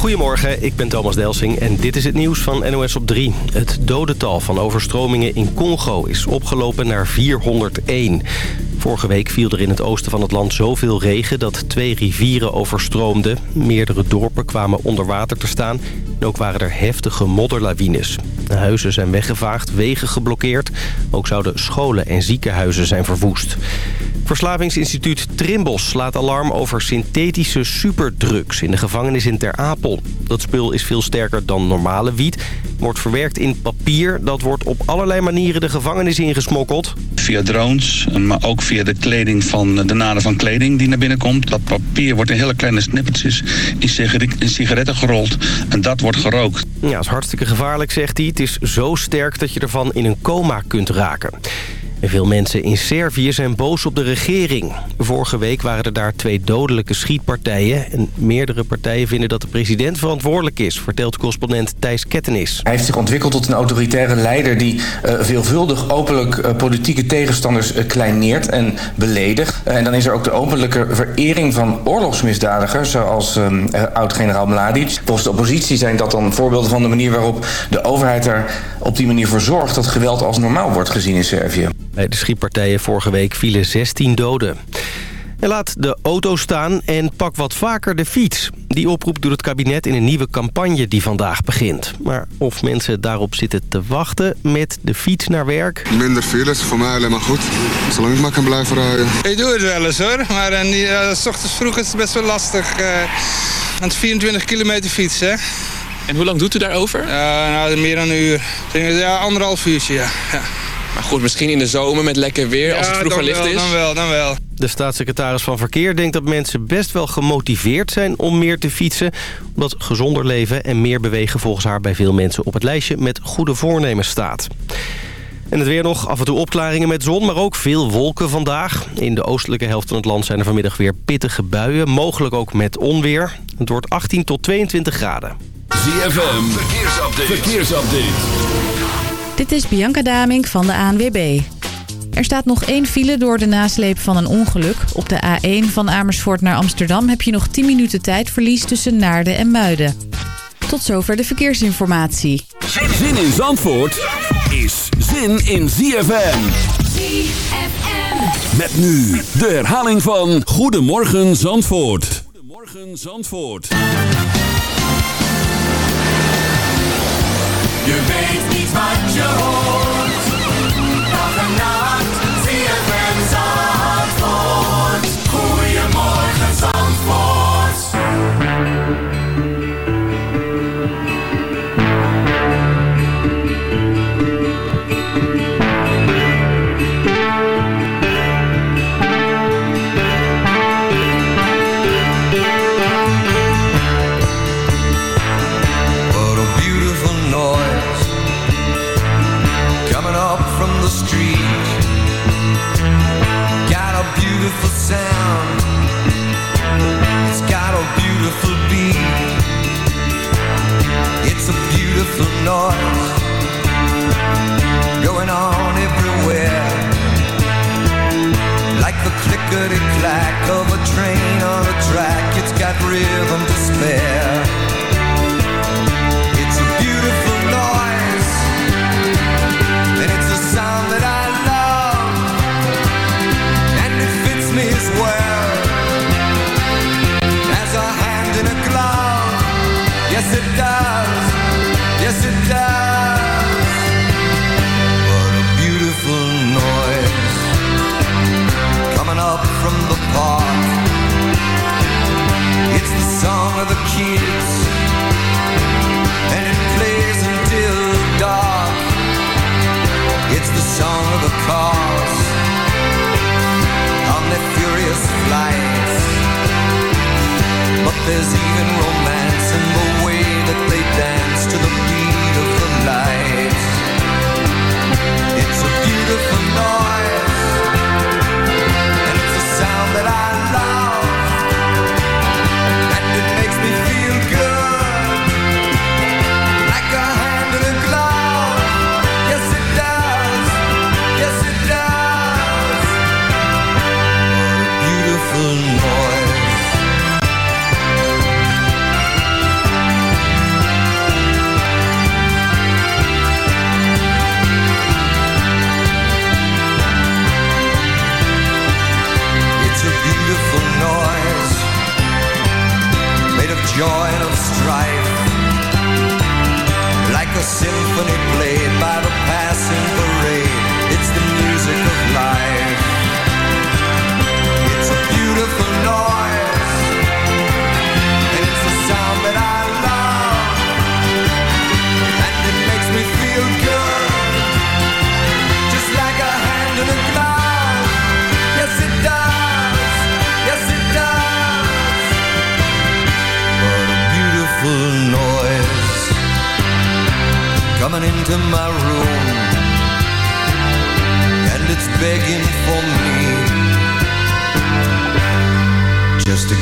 Goedemorgen, ik ben Thomas Delsing en dit is het nieuws van NOS op 3. Het dodental van overstromingen in Congo is opgelopen naar 401. Vorige week viel er in het oosten van het land zoveel regen dat twee rivieren overstroomden. Meerdere dorpen kwamen onder water te staan en ook waren er heftige modderlawines. De huizen zijn weggevaagd, wegen geblokkeerd. Ook zouden scholen en ziekenhuizen zijn verwoest. Verslavingsinstituut Trimbos slaat alarm over synthetische superdrugs in de gevangenis in Ter Apel. Dat spul is veel sterker dan normale wiet. Wordt verwerkt in papier. Dat wordt op allerlei manieren de gevangenis ingesmokkeld. Via drones, maar ook via de kleding van de naden van kleding die naar binnen komt. Dat papier wordt in hele kleine snippertjes in sigaretten gerold. En dat wordt gerookt. Ja, dat is hartstikke gevaarlijk, zegt hij. Het is zo sterk dat je ervan in een coma kunt raken. Veel mensen in Servië zijn boos op de regering. Vorige week waren er daar twee dodelijke schietpartijen. En meerdere partijen vinden dat de president verantwoordelijk is... vertelt correspondent Thijs Kettenis. Hij heeft zich ontwikkeld tot een autoritaire leider... die uh, veelvuldig openlijk uh, politieke tegenstanders uh, kleineert en beledigt. en dan is er ook de openlijke verering van oorlogsmisdadigers... zoals ehm, oud-generaal Mladic. Volgens de oppositie zijn dat dan voorbeelden van de manier waarop de overheid er op die manier voor zorgt... dat geweld als normaal wordt gezien in Servië. Bij de schietpartijen vorige week vielen 16 doden. En laat de auto staan en pak wat vaker de fiets. Die oproep doet het kabinet in een nieuwe campagne die vandaag begint. Maar of mensen daarop zitten te wachten met de fiets naar werk... Minder files, voor mij alleen maar goed. Zolang ik maar kan blijven rijden. Ik doe het wel eens hoor, maar uh, uh, s ochtends vroeg is het best wel lastig. Uh, aan het 24 kilometer fietsen. En hoe lang doet u daarover? nou, meer dan een uur. Ja, anderhalf uurtje, ja. ja. Maar goed, misschien in de zomer met lekker weer, ja, als het vroeger licht is. dan wel, dan wel. De staatssecretaris van Verkeer denkt dat mensen best wel gemotiveerd zijn om meer te fietsen. Omdat gezonder leven en meer bewegen volgens haar bij veel mensen op het lijstje met goede voornemens staat. En het weer nog, af en toe opklaringen met zon, maar ook veel wolken vandaag. In de oostelijke helft van het land zijn er vanmiddag weer pittige buien. Mogelijk ook met onweer. Het wordt 18 tot 22 graden. ZFM, verkeersupdate. verkeersupdate. Dit is Bianca Daming van de ANWB. Er staat nog één file door de nasleep van een ongeluk. Op de A1 van Amersfoort naar Amsterdam heb je nog 10 minuten tijdverlies tussen Naarden en Muiden. Tot zover de verkeersinformatie. Zin in Zandvoort is zin in ZFM. ZFM. Met nu de herhaling van Goedemorgen Zandvoort. Goedemorgen Zandvoort. Je weet niet wat je hoort. Clickety clack of a train on a track, it's got rhythm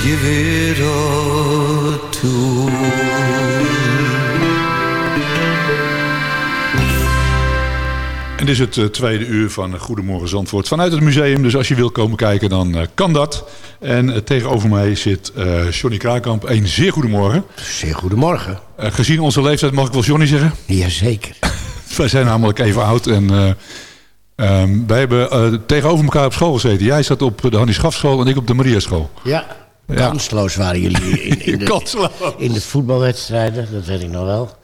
give it a tune. En dit is het eh, tweede uur van Goedemorgen Zandvoort vanuit het museum. Dus als je wil komen kijken, dan eh, kan dat. En eh, tegenover mij zit eh Johnny Kraakamp. Een zeer goedemorgen. Zeer goedemorgen. Eh, gezien onze leeftijd mag ik wel Johnny zeggen. Jazeker. Wij zijn namelijk even oud. En eh, ehm, wij hebben eh, tegenover elkaar op school gezeten. Jij zat op de Hannie Schafschool en ik op de Maria School. Ja, kansloos waren jullie in, in, de, in de voetbalwedstrijden. Dat weet ik nog wel.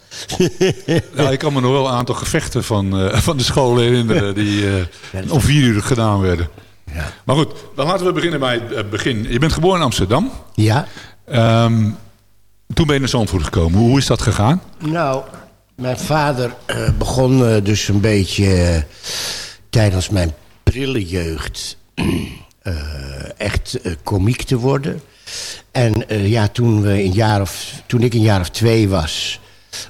Ik kan me nog wel een aantal gevechten van, eh, van de school herinneren die eh, om vier uur gedaan werden. Ja. Maar goed, dan laten we beginnen bij het eh, begin. Je bent geboren in Amsterdam. Ja. Ehm, toen ben je naar Zandvoort gekomen. Hoe is dat gegaan? Nou, mijn vader begon dus een beetje tijdens mijn prille jeugd echt komiek te worden. En eh, ja, toen, we een jaar of, toen ik een jaar of twee was,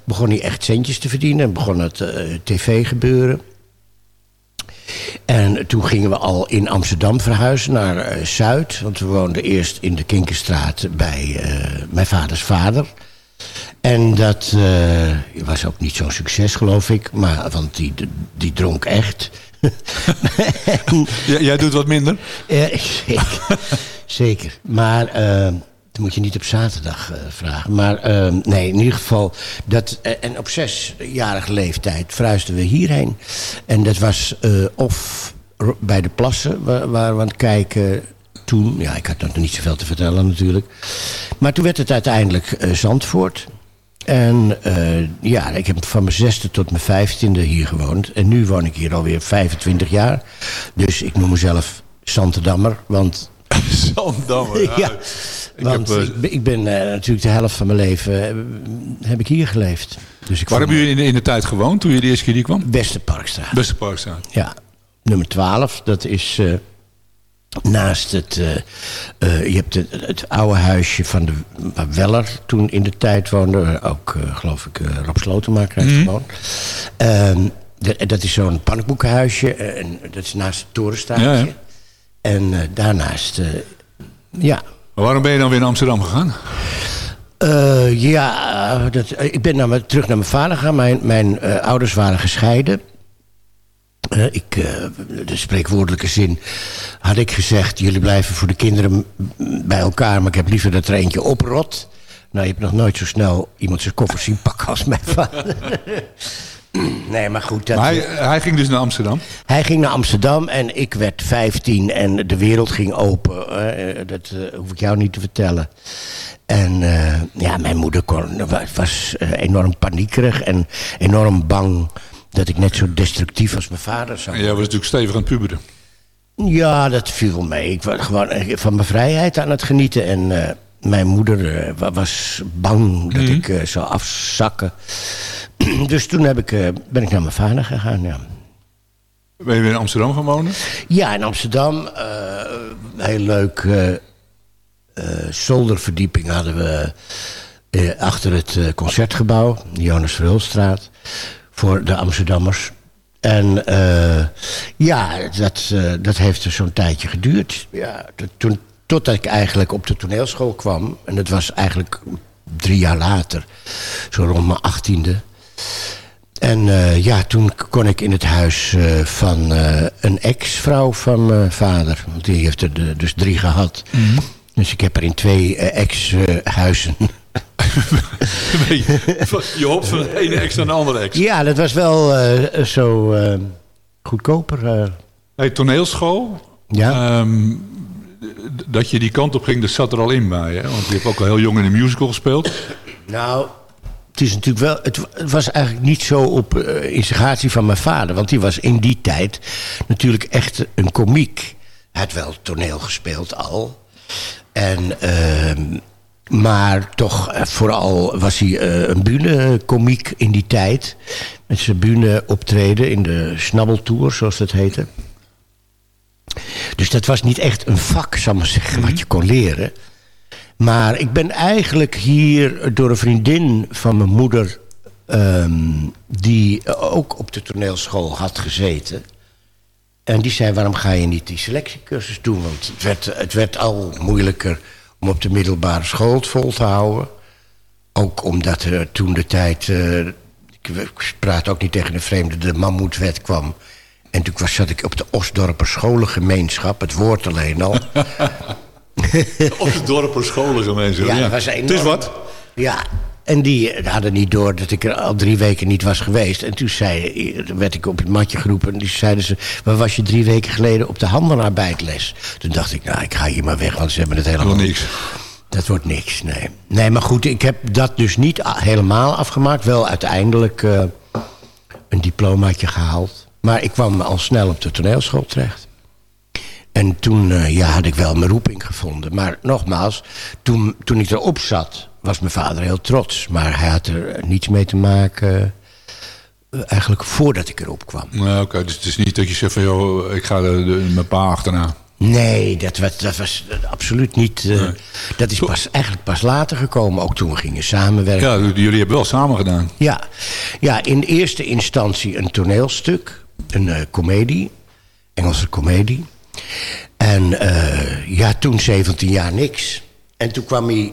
begon hij echt centjes te verdienen. En begon het eh, tv gebeuren. En toen gingen we al in Amsterdam verhuizen naar eh, Zuid. Want we woonden eerst in de Kinkerstraat bij mijn vaders vader. En dat was ook niet zo'n succes, geloof ik. Maar, want die, die dronk echt. Jij doet wat minder? Eh, zeker. zeker. Maar eh, dat moet je niet op zaterdag eh, vragen. Maar eh, nee, in ieder geval. Dat, eh, en op zesjarige leeftijd verhuisden we hierheen. En dat was eh, of bij de plassen waar, waar we aan het kijken toen. Ja, ik had nog niet zoveel te vertellen natuurlijk. Maar toen werd het uiteindelijk Zandvoort. En eh, ja, ik heb van mijn zesde tot mijn vijftiende hier gewoond. En nu woon ik hier alweer 25 jaar. Dus ik noem mezelf Zantendammer, want... Zandammer, ja. ja, Ik want heb, eh, ik ben, ik ben eh, natuurlijk de helft van mijn leven heb ik hier geleefd. Dus ik Waar hebben jullie in de, in de tijd gewoond toen je de eerste keer hier kwam? Westerparkstraat. Westerparkstraat. Ja, nummer 12. Dat is naast het... eh, eh, je hebt het, het oude huisje van de waar Weller toen in de tijd woonde. Ook, eh, geloof ik, Rob Slotenmaker heeft Mhm. gewoond. Ehm, dat, is zo'n pannenkoekenhuisje. en dat is naast het. Ja, ja. En daarnaast... ja, Maar waarom ben je dan weer naar Amsterdam gegaan? ja, dat, ik ben naar terug naar mijn vader gegaan. Mijn, mijn ouders waren gescheiden. Eh, ik, eh, de spreekwoordelijke zin had ik gezegd... jullie blijven voor de kinderen bij elkaar... maar ik heb liever dat er eentje oprot. Nou, je hebt nog nooit zo snel iemand zijn koffer zien pakken als mijn vader. nee, maar goed. Dat, Maar hij, hij ging dus naar Amsterdam. hij ging naar Amsterdam en ik werd 15 en de wereld ging open. Eh, dat eh, hoef ik jou niet te vertellen. En eh, ja, mijn moeder kon, was eh, enorm paniekerig en enorm bang dat ik net zo destructief als mijn vader zou En jij was natuurlijk stevig aan het puberen. ja, dat viel wel mee. Ik was gewoon eh, van mijn vrijheid aan het genieten. En eh, mijn moeder eh, wa- was bang dat Mhm. ik zou afzakken. dus toen heb ik, ben ik naar mijn vader gegaan, ja. Ben je weer in Amsterdam gaan wonen? Ja, in Amsterdam. heel leuk. zolderverdieping hadden we achter het concertgebouw. de Jonas Verhulstraat. Voor de Amsterdammers. En eh, ja, dat, eh, dat heeft dus zo'n tijdje geduurd. Ja, toen, totdat ik eigenlijk op de toneelschool kwam. En dat was eigenlijk drie jaar later. Zo rond mijn achttiende. En eh, ja, toen kon ik in het huis van een ex-vrouw van mijn vader. Want die heeft er de- dus drie gehad. Dus ik heb er in twee ex-huizen... je hopt van de ene ex naar de andere ex. ja, dat was wel eh, zo eh, goedkoper. Hey, toneelschool. Ja. Ehm, dat je die kant op ging, dat zat er al in bij. Hè? Want je hebt ook al heel jong in een musical gespeeld. Nou, het is natuurlijk wel. Het, was eigenlijk niet zo op eh, instigatie van mijn vader. Want die was in die tijd natuurlijk echt een komiek. Hij had wel toneel gespeeld al. En, ehm, maar toch, eh, vooral was hij eh, een bühnekomiek in die tijd. Met zijn bühne optreden in de Snabbeltour, zoals dat heette. Dus dat was niet echt een vak, zal ik maar zeggen, wat je kon leren. Maar ik ben eigenlijk hier door een vriendin van mijn moeder... ehm, die ook op de toneelschool had gezeten... En die zei, waarom ga je niet die selectiecursus doen? Want het werd, het werd al moeilijker om op de middelbare school het vol te houden. Ook omdat er toen de tijd... eh, ik praat ook niet tegen een vreemde, de mammoetwet kwam. En toen was, zat ik op de Osdorper scholengemeenschap, het woord alleen al. Op de dorpen, scholengemeenschap. Ja, Ja, dat was Het enorm. is wat. Ja, en die hadden niet door dat ik er al drie weken niet was geweest. En toen zei, werd ik op het matje geroepen. En die zeiden ze, waar was je drie weken geleden op de handenarbeidles? Toen dacht ik, nou, ik ga hier maar weg, want ze hebben het helemaal... Niks. Dat wordt niks, nee. Nee, maar goed, ik heb dat dus niet helemaal afgemaakt. Wel uiteindelijk eh, een diplomaatje gehaald. Maar ik kwam al snel op de toneelschool terecht. En toen eh, ja, had ik wel mijn roeping gevonden. Maar nogmaals, toen, toen ik erop zat, was mijn vader heel trots. Maar hij had er niets mee te maken... eh, eigenlijk voordat ik erop kwam. Nou, Oké, dus het is niet dat je zegt van, joh, ik ga de, de- mijn pa achterna. Nee, dat was, dat was absoluut niet... eh, Dat is pas, eigenlijk pas later gekomen. Ook toen we gingen samenwerken. Ja, jullie hebben wel samen gedaan. Ja, ja in eerste instantie een toneelstuk. Een eh komedie. Engelse komedie. En ja, toen 17 jaar niks. En toen kwam hij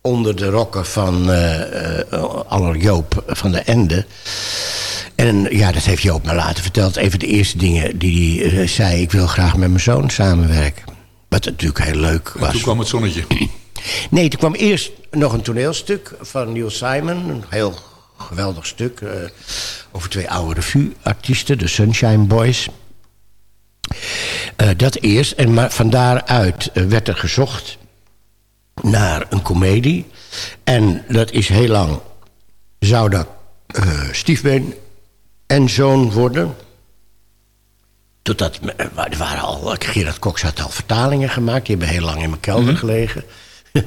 onder de rokken van eh eh, aller Joop van de Ende. En ja, dat heeft Joop me later verteld. Even de eerste dingen die hij eh, zei. Ik wil graag met mijn zoon samenwerken. Wat natuurlijk heel leuk En was. toen kwam het zonnetje. Nee, er kwam eerst nog een toneelstuk van Neil Simon. Een heel geweldig stuk. over twee oude revue-artiesten, de Sunshine Boys. Dat eerst. En maar van daaruit werd er gezocht naar een komedie. En dat is heel lang... zou dat eh, stiefbeen en zoon worden... Totdat, eh, er waren al, Gerard Cox had al vertalingen gemaakt. Die hebben heel lang in mijn kelder gelegen.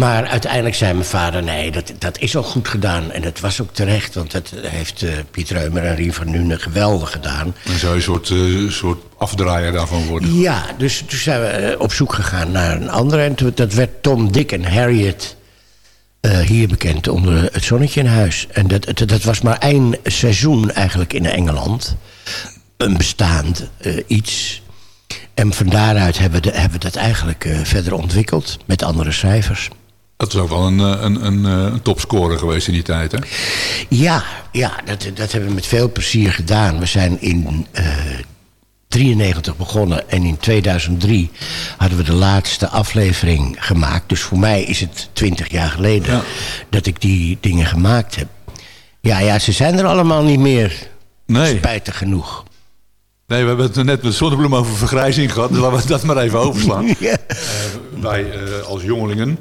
Maar uiteindelijk zei mijn vader, nee, dat, dat is al goed gedaan. En dat was ook terecht, want dat heeft eh, Piet Reumer en Rien van Nuenen geweldig gedaan. Dan zou je een soort, eh, soort afdraaier daarvan worden. Ja, dus toen zijn we eh, op zoek gegaan naar een andere. En toen- dat werd Tom, Dick en Harriet hier bekend onder het zonnetje in huis. En dat, dat, dat was maar één seizoen eigenlijk in Engeland. Een bestaand iets. En van daaruit hebben we, de- hebben we dat eigenlijk verder ontwikkeld met andere cijfers. Dat was ook wel een, eh, een, een, eh, een topscorer geweest in die tijd, hè? Ja, ja dat, dat hebben we met veel plezier gedaan. We zijn in eh 93 begonnen en in 2003 hadden we de laatste aflevering gemaakt. Dus voor mij is het 20 jaar geleden dat ik die dingen gemaakt heb. Ja, ja, ze zijn er allemaal niet meer. Nee. Spijtig genoeg. Nee, we hebben het net met Zonnebloem over vergrijzing gehad. Dus laten we dat maar even overslaan. Ja. Wij als jongelingen.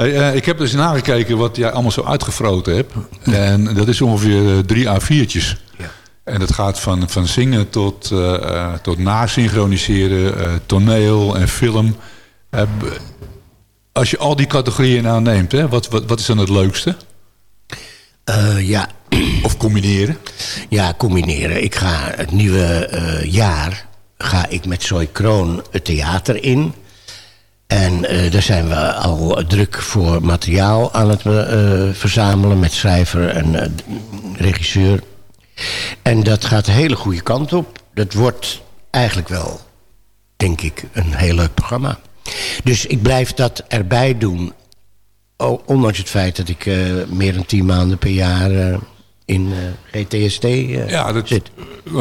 Hey, eh, ik heb dus nagekeken wat jij allemaal zo uitgefroten hebt. En dat is ongeveer eh, drie A4'tjes. En dat gaat van, van zingen tot, eh, eh, tot nasynchroniseren, eh, toneel en film. Eh, als je al die categorieën nou neemt, hè, wat, wat, wat is dan het leukste? Eh, ja. Of combineren? Ja, combineren. Ik ga het nieuwe eh, jaar ga ik met Zoe Kroon het theater in. En eh, daar zijn we al druk voor materiaal aan het eh, verzamelen... met schrijver en eh, regisseur. En dat gaat de hele goede kant op. Dat wordt eigenlijk wel, denk ik, een heel leuk programma. Dus ik blijf dat erbij doen. Ondanks het feit dat ik meer dan tien maanden per jaar... in eh, GTSD eh, Ja, dat, zit.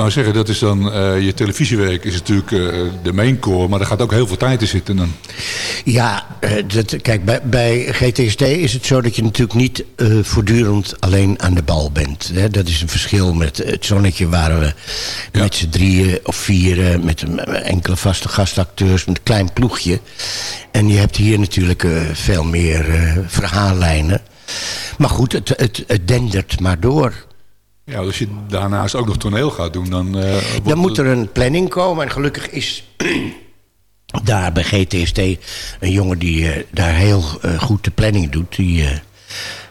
zeggen, dat is dan eh, je televisiewerk is natuurlijk eh, de main core, maar er gaat ook heel veel tijd in zitten dan. Ja, eh, dat, kijk, bij, bij GTSD is het zo dat je natuurlijk niet eh, voortdurend alleen aan de bal bent. Hè? Dat is een verschil met het zonnetje waar we met z'n drieën of vieren... met enkele vaste gastacteurs, met een klein ploegje. En je hebt hier natuurlijk eh, veel meer eh, verhaallijnen. Maar goed, het, het, het dendert maar door. Ja, als je daarnaast ook nog toneel gaat doen, dan... eh, wordt Dan moet er een planning komen. En gelukkig is daar bij GTSD een jongen die eh, daar heel eh, goed de planning doet. Die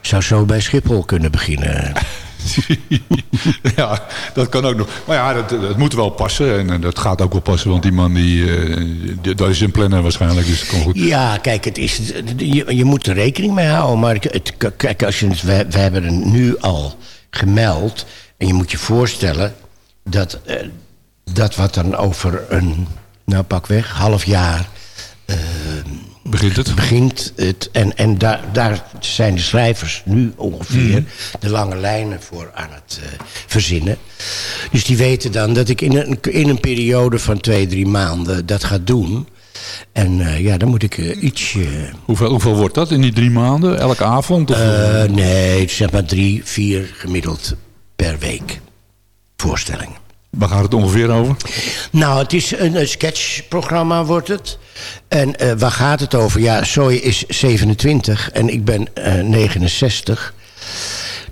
zou zo bij Schiphol kunnen beginnen. ja, dat kan ook nog. Maar ja, dat, moet wel passen. En, eh, dat gaat ook wel passen, want die man, die, eh, dat is een planner waarschijnlijk, dus het goed. Ja, kijk, het is, je, je moet er rekening mee houden. Maar het, kijk, als je we, hebben het nu al gemeld. En je moet je voorstellen dat, eh, dat wat dan over een, nou pak weg, half jaar... begint het. Begint het en en daar, daar zijn de schrijvers nu ongeveer Mhm. de lange lijnen voor aan het eh, verzinnen. Dus die weten dan dat ik in een, in een periode van twee, drie maanden dat ga doen. En eh, ja, dan moet ik eh, ietsje... Hoeveel, hoeveel wordt dat in die drie maanden? Elke avond? Of, nee, zeg maar drie, vier gemiddeld per week voorstellingen. Waar gaat het ongeveer over? Nou, het is een, een sketchprogramma wordt het. En eh, waar gaat het over? Ja, Zoe is 27 en ik ben eh, 69.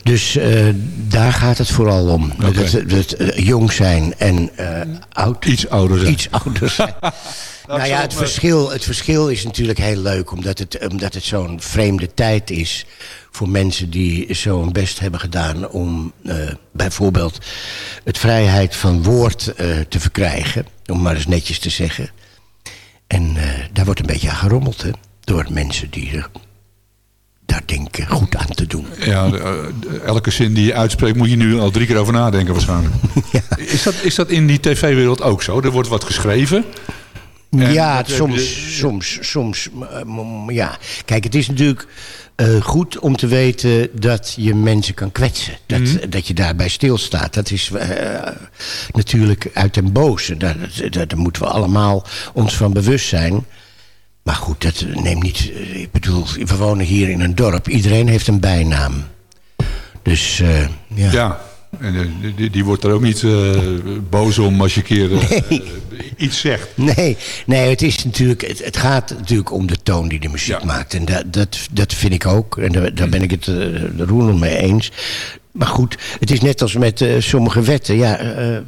Dus eh, daar gaat het vooral om. Dat, dat, dat, eh, jong zijn en eh, oud. Iets ouder zijn. Iets ouder zijn. nou ja, het verschil, het verschil is natuurlijk heel leuk... omdat het, omdat het zo'n vreemde tijd is... voor mensen die zo hun best hebben gedaan... om eh, bijvoorbeeld het vrijheid van woord eh, te verkrijgen. Om maar eens netjes te zeggen. En eh, daar wordt een beetje aan gerommeld, hè. Door mensen die er daar denken goed aan te doen. Ja, elke zin die je uitspreekt moet je nu al drie keer over nadenken waarschijnlijk. is, dat, is dat in die tv-wereld ook zo? Er wordt wat geschreven. Ja, dat soms, soms, soms, eh, ja. Kijk, het is natuurlijk eh, goed om te weten dat je mensen kan kwetsen. Dat, Mhm. dat je daarbij stilstaat. Dat is eh, natuurlijk uit den boze. Daar, daar, daar moeten we allemaal ons van bewust zijn. Maar goed, dat neemt niet... Ik bedoel, we wonen hier in een dorp. Iedereen heeft een bijnaam. Dus, ja. Ja, en eh, die, die wordt er ook niet eh, boos om als je een keer eh, iets zegt. Nee, nee het, is natuurlijk, het, het gaat natuurlijk om de toon die de muziek maakt. En dat, dat, dat vind ik ook. En daar, daar ben ik het uh, mee eens. Maar goed, het is net als met uh, sommige wetten. Ja, uh,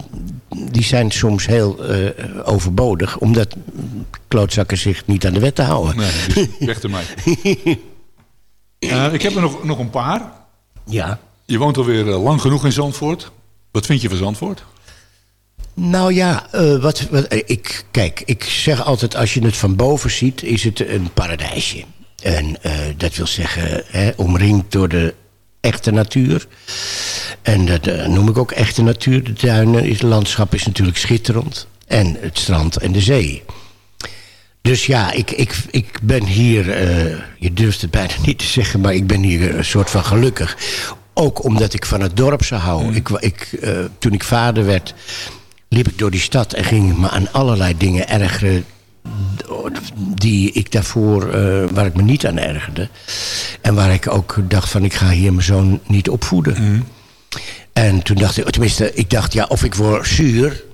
die zijn soms heel uh, overbodig. Omdat klootzakken zich niet aan de wetten houden. Nee, dus weg ermee. ik heb er nog, nog een paar. Ja. Je woont alweer lang genoeg in Zandvoort. Wat vind je van Zandvoort? Nou ja, uh, wat, wat, ik, kijk, ik zeg altijd als je het van boven ziet, is het een paradijsje. En dat wil zeggen, hè, omringd door de echte natuur. En dat noem ik ook echte natuur. De duinen, het landschap is natuurlijk schitterend. En het strand en de zee. Dus ja, ik, ik, ik ben hier, je durft het bijna niet te zeggen, maar ik ben hier een soort van gelukkig. Ook omdat ik van het dorp zou houden. Mm. Ik, ik, toen ik vader werd, liep ik door die stad en ging me aan allerlei dingen ergeren die ik daarvoor, uh, waar ik me niet aan ergerde. En waar ik ook dacht van, ik ga hier mijn zoon niet opvoeden. Mm. En toen dacht ik, tenminste, ik dacht, ja, of ik word zuur,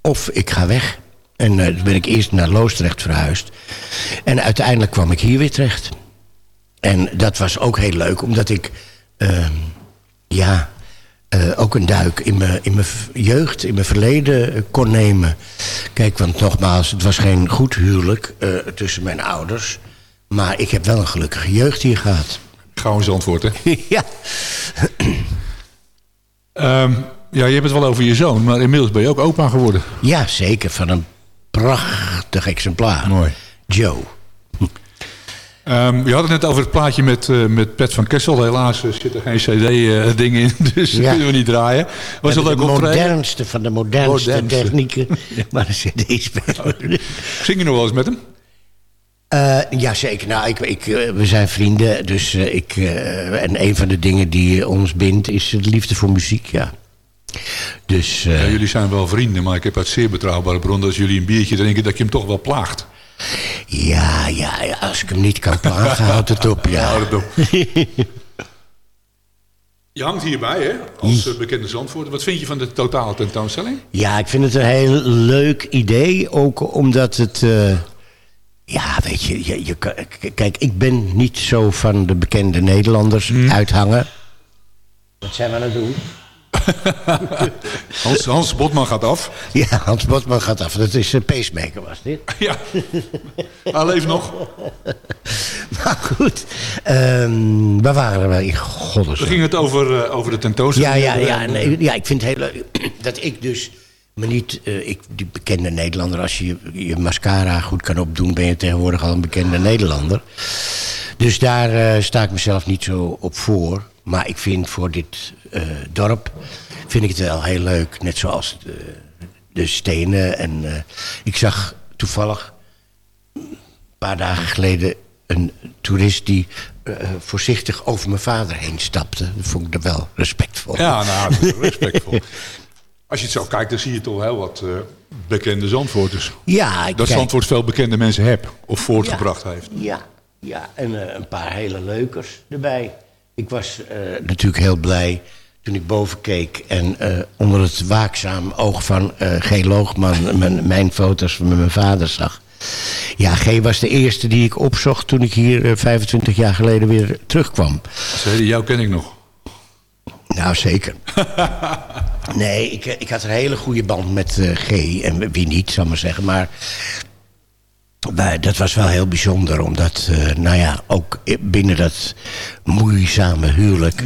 of ik ga weg. En uh, toen ben ik eerst naar Loosdrecht verhuisd. En uiteindelijk kwam ik hier weer terecht. En dat was ook heel leuk, omdat ik, uh, ja, uh, ook een duik in mijn, in mijn jeugd, in mijn verleden kon nemen. Kijk, want nogmaals, het was geen goed huwelijk uh, tussen mijn ouders. Maar ik heb wel een gelukkige jeugd hier gehad. Gauw eens antwoord, hè? ja. um, ja, je hebt het wel over je zoon, maar inmiddels ben je ook opa geworden. Ja, zeker. Van een prachtig exemplaar. Mooi. Joe. Um, je had het net over het plaatje met, uh, met Pet van Kessel. Helaas uh, zit er geen cd-ding uh, in, dus ja. kunnen we niet draaien. Was ja, het de modernste van de modernste, modernste. technieken. ja. Maar de cd spelen. Zing je nog wel eens met hem? Eh, ja, zeker. Nou, ik, ik, eh, we zijn vrienden. Dus, eh, ik, eh, en een van de dingen die ons bindt is de liefde voor muziek, ja. Dus, eh, Ja, jullie zijn wel vrienden, maar ik heb uit zeer betrouwbare bron... dat als jullie een biertje drinken, dat je hem toch wel plaagt. Ja, ja, ja, als ik hem niet kan plagen, houdt het op, ja. Houd het op. Je hangt hierbij, hè? Als eh, bekende Zandvoort. Wat vind je van de totale tentoonstelling? Ja, ik vind het een heel leuk idee. Ook omdat het... eh, ja, weet je, je, kijk, ik ben niet zo van de bekende Nederlanders uithangen. Wat zijn we aan het doen? Hans, Hans Botman gaat af. Ja, Hans Botman gaat af. Dat is een pacemaker, was dit? Ja. Hij leeft nog. Maar goed, ehm, waar waren we in We gingen het over, eh, over de Ja, tentoonstelling. ja, ja, hebben. nee, ja, ik vind het heel leuk dat ik dus me niet... eh, ik, die bekende Nederlander, als je je, mascara goed kan opdoen... ben je tegenwoordig al een bekende Nederlander. Dus daar eh, sta ik mezelf niet zo op voor. Maar ik vind voor dit eh, dorp vind ik het wel heel leuk. Net zoals de, de stenen. En eh, ik zag toevallig een paar dagen geleden een toerist die eh, voorzichtig over mijn vader heen stapte. Dat vond ik er wel respectvol. Ja, nou, respectvol. Als je het zo kijkt, dan zie je toch wel wat eh, bekende Zandvoorters. Ja, ik Dat kijk- Zandvoort veel bekende mensen heeft of voortgebracht heeft. Ja, ja en eh, een paar hele leukers erbij. Ik was eh, natuurlijk heel blij toen ik boven keek... en eh, onder het waakzaam oog van eh G. Loogman mijn, mijn foto's van mijn vader zag. Ja, G. was de eerste die ik opzocht toen ik hier eh, 25 jaar geleden weer terugkwam. Ze jou ken ik nog. Nou, zeker. Nee, ik, ik had een hele goede band met G. En wie niet, zal ik maar zeggen. Maar dat was wel heel bijzonder. Omdat, eh, nou ja, ook binnen dat moeizame huwelijk...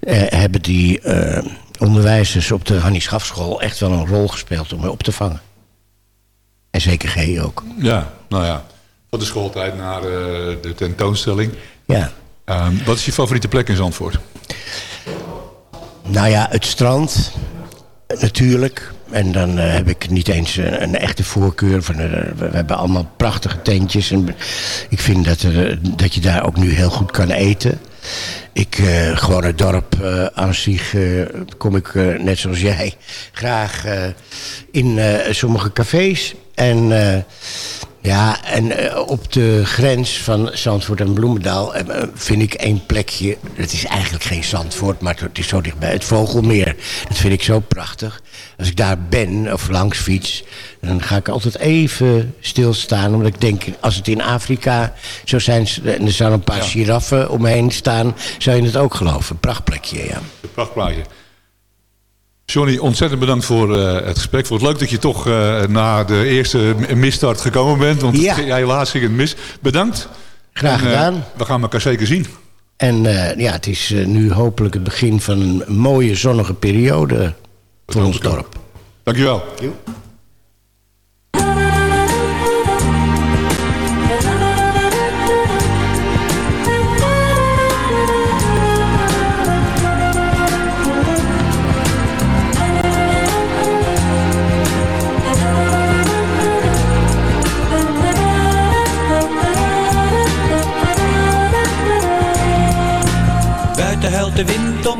eh, hebben die eh, onderwijzers op de Hannie Schafschool... echt wel een rol gespeeld om me op te vangen. En zeker G ook. Ja, nou ja. Van de schooltijd naar eh, de tentoonstelling. Ja. Ehm, wat is je favoriete plek in Zandvoort? Nou ja, het strand, natuurlijk. En dan eh, heb ik niet eens een, een echte voorkeur. Van, eh, we, hebben allemaal prachtige tentjes. En ik vind dat, er, eh, dat je daar ook nu heel goed kan eten. Ik, gewoon het dorp aan zich, kom ik net zoals jij graag in sommige cafés. En ja, en eh, op de grens van Zandvoort en Bloemendaal eh, eh, vind ik één plekje. Het is eigenlijk geen Zandvoort, maar het is zo dichtbij. Het Vogelmeer. Dat vind ik zo prachtig. Als ik daar ben of langs fiets, dan ga ik altijd even stilstaan. Omdat ik denk, als het in Afrika zou zijn en er zouden een paar giraffen omheen staan, zou je het ook geloven. Prachtplekje, ja. Een prachtplaatje. Johnny, ontzettend bedankt voor eh, het gesprek. Voor het leuk dat je toch eh, na de eerste misstart gekomen bent. Want Ja. helaas ging het mis. Bedankt. Graag En, eh, gedaan. we gaan elkaar zeker zien. En ja, het is nu hopelijk het begin van een mooie zonnige periode voor ons dorp. Dankjewel. Buiten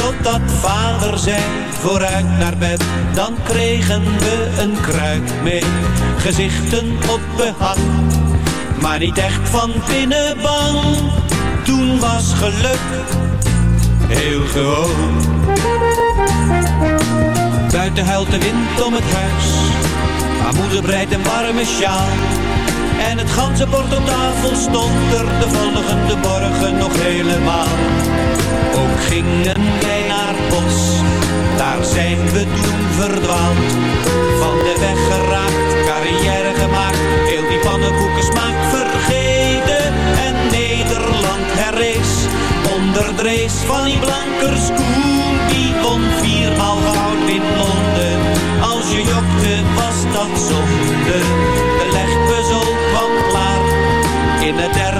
Totdat vader zei, vooruit naar bed, dan kregen we een kruik mee. Gezichten op behang, maar niet echt van binnen bang. Toen was geluk heel gewoon. Buiten huilt de wind om het huis, maar moeder breidt een warme sjaal. En het ganse bord op tafel stond er de volgende morgen nog helemaal. Ook gingen wij naar bos, daar zijn we toen verdwaald. Van de weg geraakt, carrière gemaakt, heel die pannenkoeken smaak vergeten. En Nederland herrees onder Drees van die blankerskoen, die won viermaal goud in Londen. Als je jokte was dat zonde, de legpuzzel kwam klaar. In het derde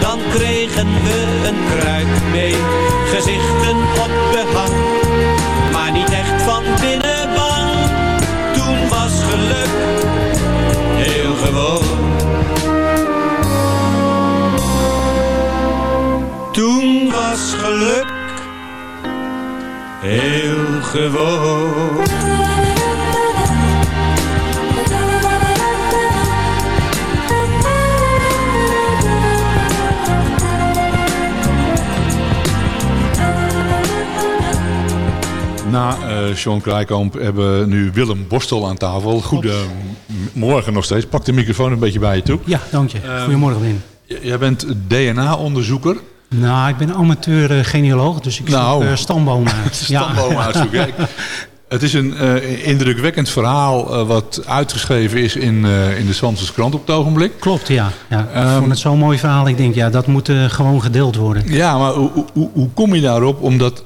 dan kregen we een kruik mee. Gezichten op behang, maar niet echt van binnen bang. Toen was geluk heel gewoon. Toen was geluk heel gewoon. Eh Sean Krijkamp hebben nu Willem Borstel aan tafel. Goedemorgen nog steeds. Pak de microfoon een beetje bij je toe. Ja, dank je. Ehm, Goedemorgen, Wim. Jij bent DNA-onderzoeker. Nou, ik ben amateur genealoog, dus ik Nou. zoek eh, stambomen uit. Stambomen. Ja, Het is een eh, indrukwekkend verhaal wat uitgeschreven is in, in de Zandvoortse krant op het ogenblik. Klopt, ja. ja. ik Ehm, vond het zo'n mooi verhaal. Ik denk, ja, dat moet gewoon gedeeld worden. Ja, maar hoe, hoe, hoe kom je daarop om dat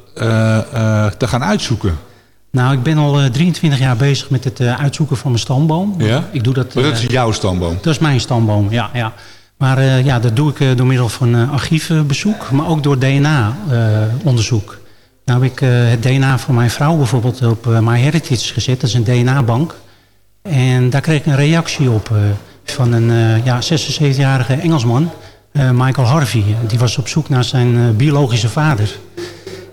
te gaan uitzoeken? Nou, ik ben al eh, 23 jaar bezig met het eh, uitzoeken van mijn stamboom. Ja? Ik doe dat, Maar dat eh, is jouw stamboom. Dat is mijn stamboom, ja. ja. Maar eh, ja, dat doe ik eh, door middel van eh, archiefbezoek, maar ook door DNA-onderzoek. nou heb ik eh, het DNA van mijn vrouw bijvoorbeeld op eh, MyHeritage gezet. Dat is een DNA-bank. En daar kreeg ik een reactie op eh, van een eh, ja, 76-jarige Engelsman, eh, Michael Harvey. Die was op zoek naar zijn eh, biologische vader.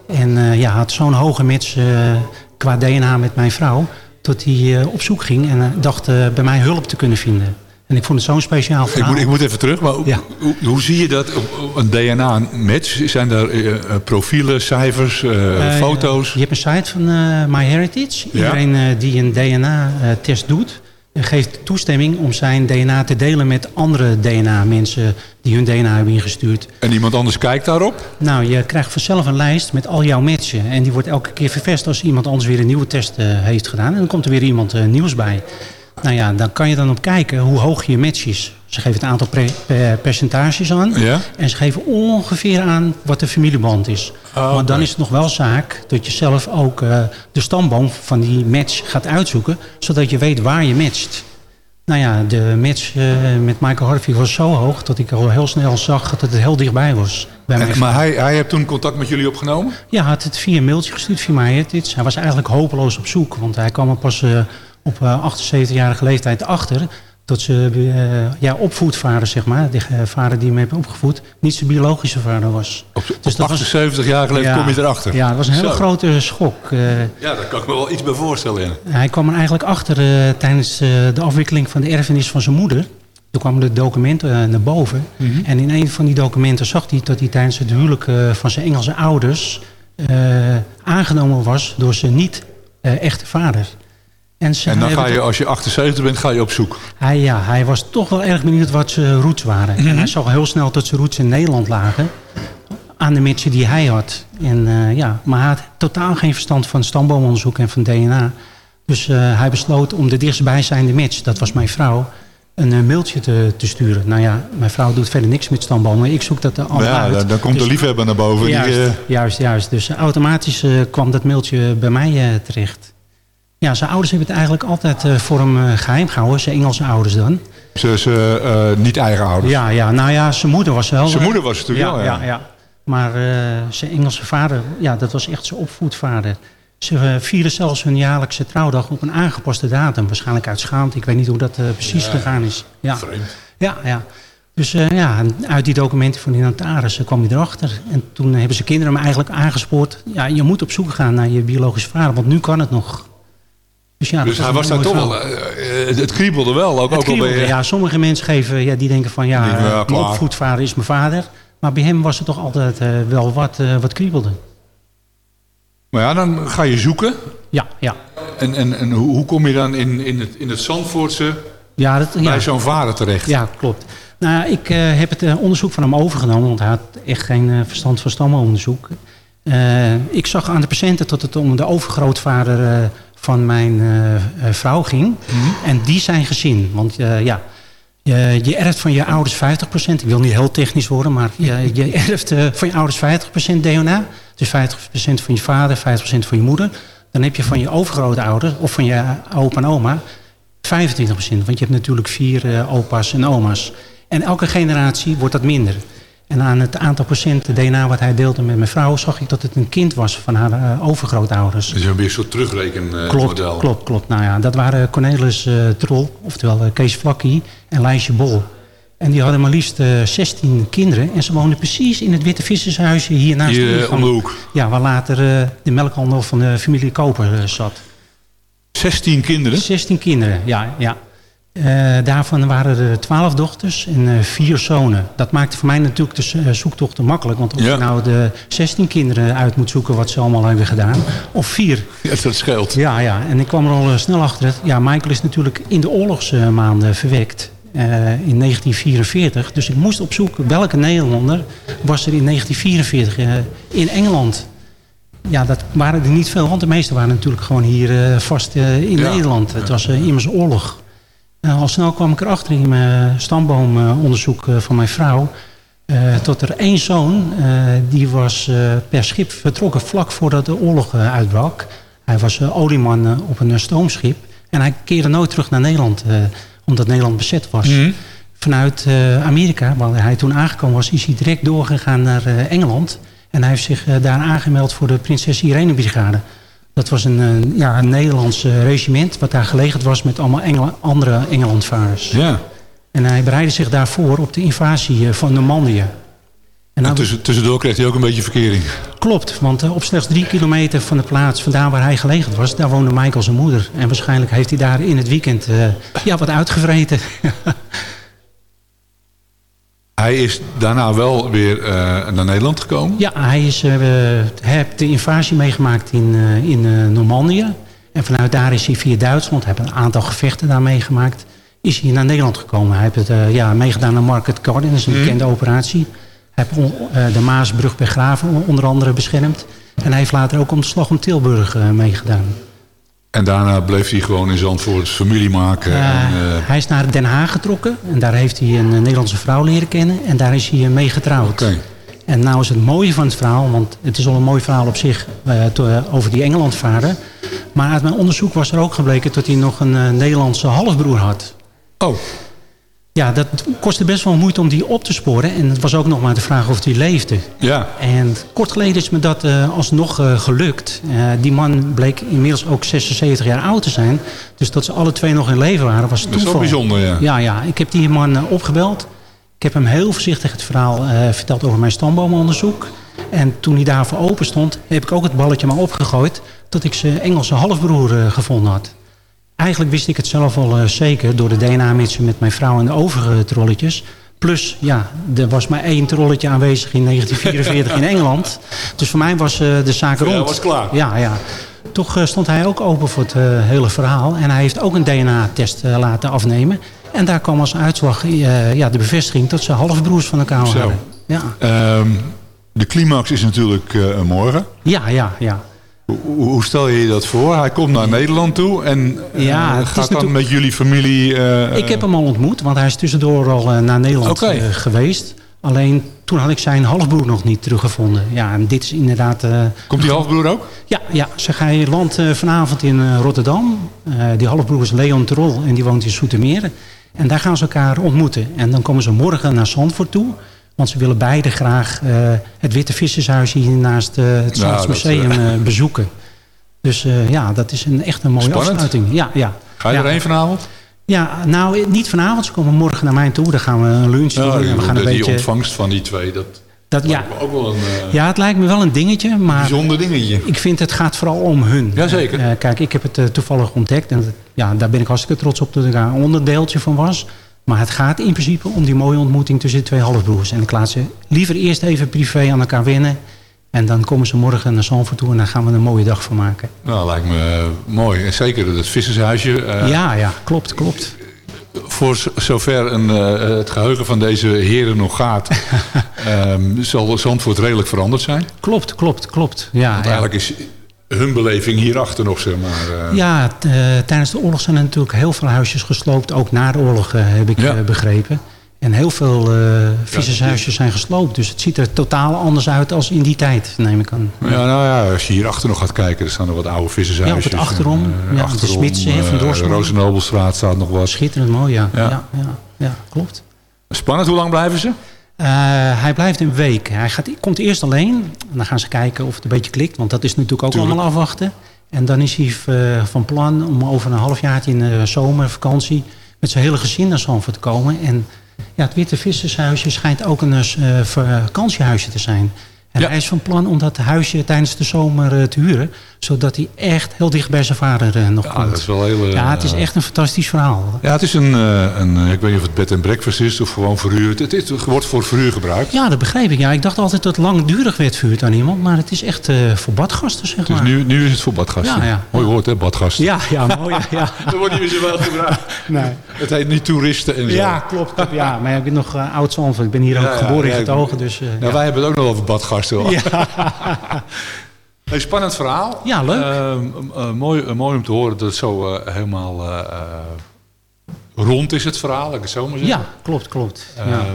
En eh, ja, had zo'n hoge eh, qua DNA met mijn vrouw... dat hij eh, op zoek ging en eh, dacht eh, bij mij hulp te kunnen vinden. En ik vond het zo'n speciaal Ik verhaal. moet, ik moet even terug, maar hoe, Ja. hoe, hoe zie je dat? Een DNA-match? Zijn daar profielen, cijfers, foto's? Je hebt een site van MyHeritage. Iedereen die een DNA-test doet... geeft toestemming om zijn DNA te delen met andere DNA-mensen... die hun DNA hebben ingestuurd. En iemand anders kijkt daarop? Nou, je krijgt vanzelf een lijst met al jouw matchen. En die wordt elke keer vervest als iemand anders weer een nieuwe test eh, heeft gedaan. En dan komt er weer iemand eh, nieuws bij. Nou ja, dan kan je dan op kijken hoe hoog je match is. Ze geven het aantal per- percentages aan. Ja? En ze geven ongeveer aan wat de familieband is. Oh, maar dan is het nog wel zaak dat je zelf ook eh, de stamboom van die match gaat uitzoeken. Zodat je weet waar je matcht. Nou ja, de match eh, met Michael Harvey was zo hoog dat ik al heel snel zag dat het heel dichtbij was. Bij mijn En, maar hij, hij heeft toen contact met jullie opgenomen? ja, hij had het via een mailtje gestuurd via MyHeritage. Hij was eigenlijk hopeloos op zoek. Want hij kwam er pas eh, op eh, 78-jarige leeftijd achter... dat ze eh, ja, opvoedvader, zeg maar... de eh, vader die hem heeft opgevoed... niet zijn biologische vader was. Op, Dus op dat was- 78 jaar geleden Ja, kom je erachter? Ja, dat was een hele Zo. grote schok. Eh, Ja, daar kan ik me wel iets bij voorstellen. Ja. hij kwam er eigenlijk achter tijdens de afwikkeling van de erfenis van zijn moeder. Toen kwamen de documenten naar boven. Mhm. En in een van die documenten zag hij dat hij tijdens het huwelijk van zijn Engelse ouders... aangenomen was door zijn niet-echte vader. En, ze En dan ga je, als je 78 bent, ga je op zoek. hij, ja, hij was toch wel erg benieuwd wat zijn roots waren. Mhm. En hij zag heel snel dat zijn roots in Nederland lagen. Aan de matchen die hij had. En, eh, ja, maar hij had totaal geen verstand van stamboomonderzoek en van DNA. Dus eh, hij besloot om de dichtstbijzijnde match, dat was mijn vrouw... een eh, mailtje te, te sturen. Nou ja, mijn vrouw doet verder niks met stambomen. Ik zoek dat allemaal Maar ja, uit. dan, dan komt de Dus- liefhebber naar boven. Die, Juist, juist, juist. Dus automatisch kwam dat mailtje bij mij terecht. Ja, zijn ouders hebben het eigenlijk altijd eh, voor hem eh, geheim gehouden. Zijn Engelse ouders dan. ze ze eh, niet eigen ouders. Ja, ja, nou ja, zijn moeder was wel... Zijn moeder was natuurlijk ja, wel, ja. ja, ja. Maar zijn Engelse vader, ja, dat was echt zijn opvoedvader. Ze vieren zelfs hun jaarlijkse trouwdag op een aangepaste datum. Waarschijnlijk uit schaamte. Ik weet niet hoe dat precies Ja, gegaan is. Ja. Vreemd. Ja, ja. Dus ja, uit die documenten van die notaris kwam hij erachter. En toen hebben zijn kinderen hem eigenlijk aangespoord. Ja, je moet op zoek gaan naar je biologische vader, want nu kan het nog. Dus, ja, Dus hij was daar toch wel... eh, eh, het kriebelde wel. Ook, Het ook al je... ja, sommige mensen geven, ja, die denken van ja, Die mijn opvoedvader is mijn vader. Maar bij hem was het toch altijd eh, wel wat, wat kriebelde. Maar ja, dan ga je zoeken. Ja, ja. En, en, en hoe, hoe kom je dan in, in, het, in het Zandvoortse Ja, dat, bij ja. zo'n vader terecht? Ja, klopt. Nou, ik heb het onderzoek van hem overgenomen, want hij had echt geen verstand van stammenonderzoek. Ik zag aan de patiënten dat het om de overgrootvader van mijn eh, eh, vrouw ging. En die zijn gezin. Want eh, ja, je, je erft van je ouders 50%. Ik wil niet heel technisch worden, maar je, je erft van je ouders 50% DNA. Dus 50% van je vader, 50% van je moeder. Dan heb je van je overgrootouders of van je opa en oma 25% Want je hebt natuurlijk vier opa's en oma's. En elke generatie wordt dat minder. En aan het aantal procent DNA wat hij deelde met mijn vrouw... zag ik dat het een kind was van haar eh, overgrootouders. Dus weer een soort terugreken Klopt, model. klopt, klopt. Nou ja, dat waren Cornelis eh, Trol, oftewel eh, Kees Vlakkie en Lijsje Bol. En die hadden maar liefst eh 16 kinderen. En ze woonden precies in het Witte Vissershuisje hier naast Hier, ingang. om de hoek. Ja, waar later de melkhandel van de familie Koper zat. 16 kinderen? 16 kinderen, ja. ja. Eh, daarvan waren er 12 dochters en eh, vier zonen. Dat maakte voor mij natuurlijk de z- eh, zoektocht makkelijk. Want of Ja. je nou de 16 kinderen uit moet zoeken wat ze allemaal hebben gedaan. Of vier. Ja, dat scheelt. Ja, ja. En ik kwam er al eh, snel achter. Het. Ja, Michael is natuurlijk in de oorlogsmaanden verwekt. in 1944. Dus ik moest op zoek welke Nederlander was er in 1944 eh, in Engeland. Ja, dat waren er niet veel, want de meeste waren natuurlijk gewoon hier vast in Ja. Nederland. Het was immers oorlog. Eh, al snel kwam ik erachter in mijn stamboomonderzoek eh, van mijn vrouw... eh, tot er één zoon, eh, die was eh, per schip vertrokken vlak voordat de oorlog eh, uitbrak. Hij was eh, olieman eh, op een eh, stoomschip. En hij keerde nooit terug naar Nederland, eh, omdat Nederland bezet was. Vanuit eh, Amerika, waar hij toen aangekomen was, is hij direct doorgegaan naar eh, Engeland. En hij heeft zich eh, daar aangemeld voor de Prinses Irene Brigade. Dat was een, eh, ja, een Nederlands eh, regiment wat daar gelegerd was met allemaal Engel- andere Engelandvaarders. Ja. En hij bereidde zich daarvoor op de invasie eh, van Normandië. En En tussen, tussendoor kreeg hij ook een beetje verkering. Klopt, want op slechts drie kilometer van de plaats vandaan waar hij gelegerd was, daar woonde Michael zijn moeder. En waarschijnlijk heeft hij daar in het weekend ja, wat uitgevreten. Hij is daarna wel weer eh, naar Nederland gekomen. Ja, hij, is, eh, hij heeft de invasie meegemaakt in, eh, in Normandië. En vanuit daar is hij via Duitsland, hij heeft een aantal gevechten daar meegemaakt, is hij naar Nederland gekomen. Hij heeft het, ja, meegedaan aan Market Garden, dat is een Mhm. bekende operatie. Hij heeft de Maasbrug bij Graven onder andere beschermd. En hij heeft later ook om de slag om Tilburg meegedaan. En daarna bleef hij gewoon in Zandvoort familie maken. Eh, en, eh, hij is naar Den Haag getrokken en daar heeft hij een eh, Nederlandse vrouw leren kennen en daar is hij mee getrouwd. En nou is het mooie van het verhaal, want het is al een mooi verhaal op zich to- over die Engelandvaarder. Maar uit mijn onderzoek was er ook gebleken dat hij nog een Nederlandse halfbroer had. Oh. Ja, dat kostte best wel moeite om die op te sporen. En het was ook nog maar de vraag of hij leefde. Ja. En kort geleden is me dat eh, alsnog eh, gelukt. Eh, die man bleek inmiddels ook 76 jaar oud te zijn. Dus dat ze alle twee nog in leven waren, was Dat is wel toeval. bijzonder, ja. Ja, ja. Ik heb die man opgebeld. Ik heb hem heel voorzichtig het verhaal verteld over mijn stamboomonderzoek. En toen hij daarvoor open stond, heb ik ook het balletje maar opgegooid... dat ik zijn Engelse halfbroer gevonden had. Eigenlijk wist ik het zelf al eh, zeker door de DNA-matchen met mijn vrouw en de overige trolletjes. Plus, ja, er was maar één trolletje aanwezig in 1944 in Engeland. Dus voor mij was eh, de zaak rond. was klaar. Ja, ja. Toch eh, stond hij ook open voor het hele verhaal. En hij heeft ook een DNA-test laten afnemen. En daar kwam als uitslag eh, ja, de bevestiging dat ze halfbroers van elkaar Zo. waren. Ja. Ehm, de climax is natuurlijk eh, morgen. Ja, ja, ja. Hoe, stel je je dat voor? Hij komt naar Nederland toe en eh, Ja, gaat dan met jullie familie... eh, Ik heb hem al ontmoet, want hij is tussendoor al eh, naar Nederland geweest. Alleen toen had ik zijn halfbroer nog niet teruggevonden. Ja, en dit is inderdaad... Komt die halfbroer ook? Ja, ja ze gaan land eh, vanavond in Rotterdam. Die halfbroer is Leon Trol en die woont in Soetermeer. En daar gaan ze elkaar ontmoeten. En dan komen ze morgen naar Zandvoort toe. Want ze willen beide graag eh, het Witte Vissershuis hier naast eh, het Ja, Zands dat, Museum eh, bezoeken. Dus ja, dat is een, echt een mooie Spannend. afsluiting. Ja, ja. Ga je ja. erheen vanavond? Ja, nou niet vanavond. Ze komen morgen naar mij toe. Dan gaan we een lunch doen. Ja, en we gaan een die beetje... ontvangst van die twee, dat Dat, ja, lijkt me ook wel een ja, het lijkt me wel een dingetje. Maar bijzonder dingetje. ik vind het gaat vooral om hun. Jazeker. Kijk, ik heb het toevallig ontdekt. En ja, daar ben ik hartstikke trots op dat ik daar een onderdeeltje van was. Maar het gaat in principe om die mooie ontmoeting tussen de twee halfbroers. En ik laat ze liever eerst even privé aan elkaar wennen. En dan komen ze morgen naar Zandvoort toe en daar gaan we een mooie dag van maken. Nou, lijkt me eh, mooi. En zeker het vissershuisje. eh, ja, ja, klopt, klopt. Voor zover een, eh, het geheugen van deze heren nog gaat, ehm, zal Zandvoort redelijk veranderd zijn. Klopt, klopt, klopt. Ja, Want ja. eigenlijk is hun beleving hierachter nog, zeg maar. eh, Ja, eh, tijdens de oorlog zijn er natuurlijk heel veel huisjes gesloopt. Ook na de oorlog eh, heb ik Ja. begrepen. En heel veel eh vissershuisjes zijn gesloopt. Dus het ziet er totaal anders uit als in die tijd, neem ik aan. Ja, nou ja, als je hierachter nog gaat kijken, er staan er wat oude vissershuisjes. Ja, op het achterom. En, Ja, de Smitsen, hè, van Dorsman. Rozenobelstraat staat nog wat. Schitterend mooi, ja. Ja. Ja, ja, ja, klopt. Spannend, hoe lang blijven ze? Eh, hij blijft een week. Hij gaat, komt eerst alleen. En dan gaan ze kijken of het een beetje klikt. Want dat is natuurlijk ook Tuurlijk. allemaal afwachten. En dan is hij eh, van plan om over een halfjaartje in de zomervakantie... met zijn hele gezin naar Zandvoort te komen. En ja, het Witte Vissershuisje schijnt ook een eh, vakantiehuisje te zijn. En hij is van plan om dat huisje tijdens de zomer eh, te huren. Zodat hij echt heel dicht bij zijn vader eh, nog Ja, komt. dat is wel heel... eh, ja, het is echt een fantastisch verhaal. Ja, het is een, eh, een, eh, ik weet niet of het bed en breakfast is of gewoon verhuur. Het, is, het wordt voor verhuur gebruikt. Ja, dat begreep ik. Ja, ik dacht altijd dat het langdurig werd verhuurd aan iemand. Maar het is echt eh, voor badgasten, zeg Dus maar. nu, nu is het voor badgasten. Ja, ja. Mooi woord, hè, badgasten. Ja, ja, mooi. Ja. Dat wordt niet meer zoveel gebruikt. Nee. Het heet nu toeristen en zo. ja klopt. Ja, maar ik ben nog uh, oud Zandvoort. Ik ben hier ook geboren in ja. het ogen. Dus, eh, Nou, wij hebben het ook nog over badgasten. Ja. Een spannend verhaal. Ja, leuk. Ehm, eh, mooi, eh, mooi om te horen dat het zo eh, helemaal rond is, het verhaal. Ik het zo maar zeggen. ja, klopt, klopt. Ja.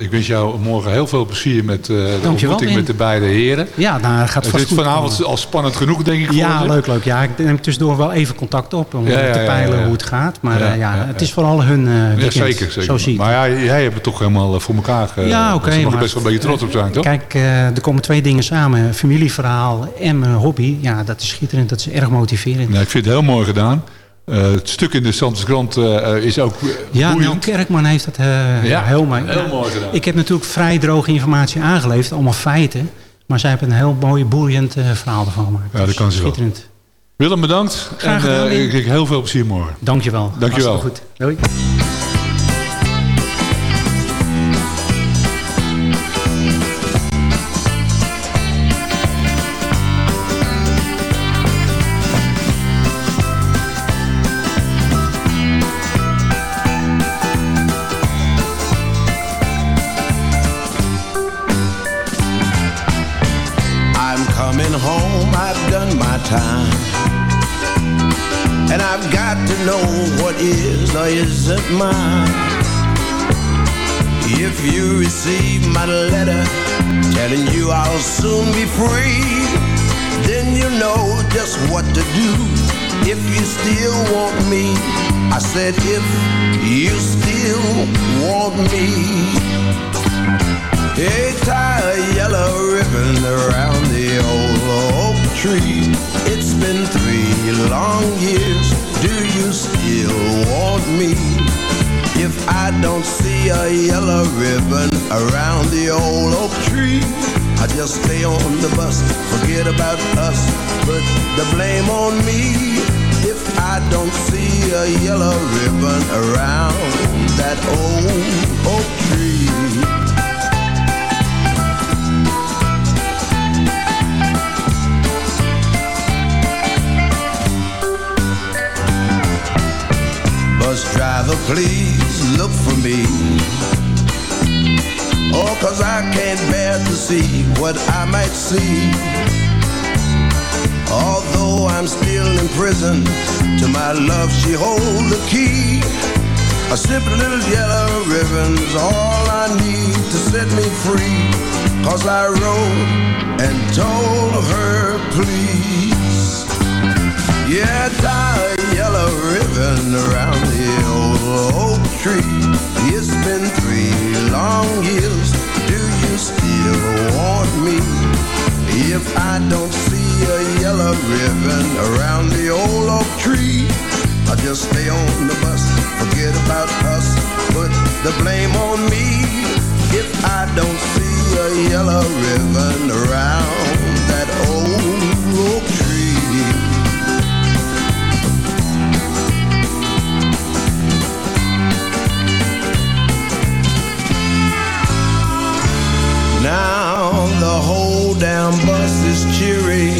Ik wens jou morgen heel veel plezier met eh, de Dankjewel, ontmoeting met de beide heren. ja, daar gaat Het vast is goed vanavond komen. al spannend genoeg, denk ik. Ja, leuk, leuk. Ja, ik neem tussendoor wel even contact op om Ja, ja, te ja, peilen ja. hoe het gaat. Maar Ja, eh, ja, ja, het ja. is vooral hun Ja, weekend. zeker. zeker. Zo zie maar ja, jij hebt het toch helemaal voor elkaar. Ja, oké. Daar mag maar- best wel een beetje trots op zijn, toch? Kijk, er komen twee dingen samen. Familieverhaal en mijn hobby. Ja, dat is schitterend. Dat is erg motiverend. Nee, ik vind het heel mooi gedaan. Eh, het stuk in de Zandse krant eh, is ook Ja. Neil Kerkman heeft dat eh, Ja, heel, mooi, heel mooi gedaan. Ik heb natuurlijk vrij droge informatie aangeleverd. Allemaal feiten. Maar zij hebben een heel mooi, boeiend verhaal ervan gemaakt. Ja, dat kan ze wel. Schitterend. Willem, bedankt. Graag en gedaan, Wim. ik kreeg heel veel plezier morgen. Dankjewel. Dankjewel. Hartstikke goed. Doei. Is or isn't mine. If you receive my letter telling you I'll soon be free, then you know just what to do if you still want me. I said, if you still want me. Hey, tie a yellow ribbon around the old tree. It's been three long years. Do you still want me? If I don't see a yellow ribbon around the old oak tree, I just stay on the bus, forget about us, put the blame on me. If I don't see a yellow ribbon around that old oak tree. Bus driver, please look for me. Oh, cause I can't bear to see what I might see. Although I'm still in prison, to my love she hold the key. A simple little yellow ribbon's all I need to set me free. Cause I wrote and told her please. Yeah, a yellow ribbon around the old oak tree. It's been three long years. Do you still want me? If I don't see a yellow ribbon around the old oak tree, I'll just stay on the bus, forget about us, put the blame on me. If I don't see a yellow ribbon around that old oak tree. Now the whole damn bus is cheering,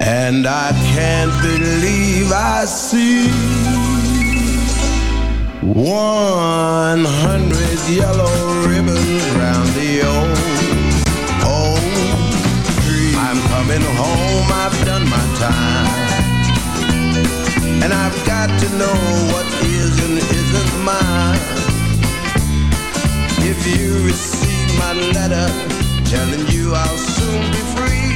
and I can't believe I see 100 yellow ribbons round the old, old tree. I'm coming home, I've done my time, and I've got to know what is and isn't mine. If you receive my letter telling you I'll soon be free.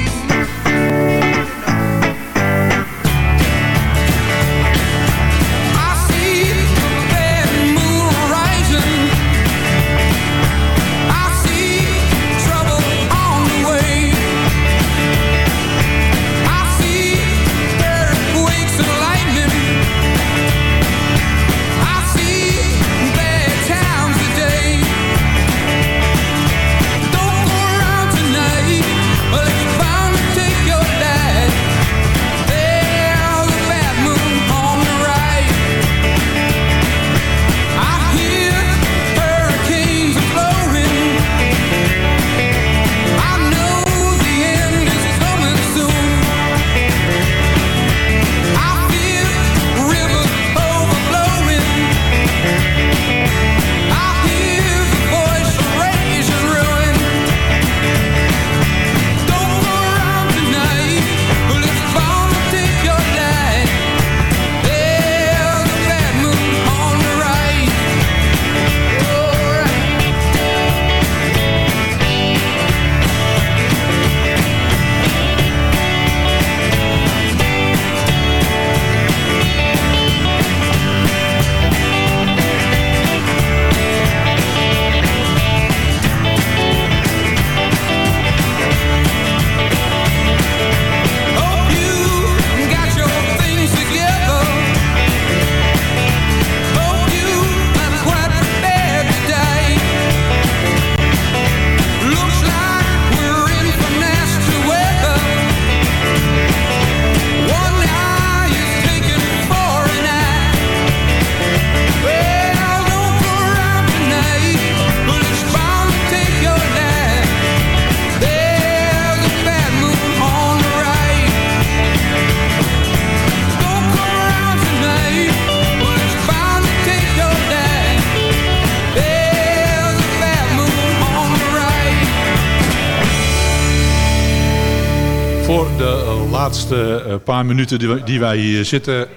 Voor de laatste eh, paar minuten die wij- hier zitten...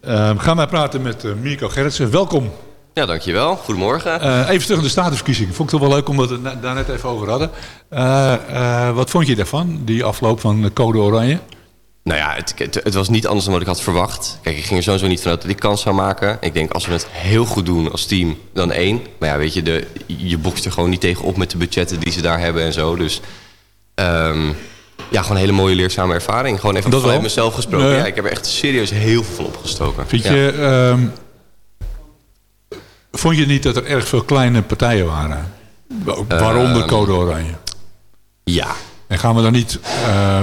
eh, gaan wij praten met eh, Mirko Gerritsen. Welkom. Ja, dankjewel. Goedemorgen. Eh, even terug naar de statusverkiezingen. Vond ik toch wel leuk omdat we het daar net even over hadden. Eh, eh, wat vond je daarvan, die afloop van de Code Oranje? Nou ja, het, het, het was niet anders dan wat ik had verwacht. Kijk, ik ging er sowieso niet vanuit dat ik kans zou maken. Ik denk, als we het heel goed doen als team, dan één. Maar ja, weet je, de, je bokst er gewoon niet tegen op met de budgetten die ze daar hebben en zo. Dus ehm, ja, gewoon een hele mooie leerzame ervaring. Gewoon even Dat vanuit mezelf gesproken. Ja. Ja, ik heb er echt serieus heel veel van opgestoken. Vind Ja. je, ehm, vond je niet dat er erg veel kleine partijen waren? Wa- Waaronder Ehm, Code Oranje. Ja. En gaan we dan niet eh,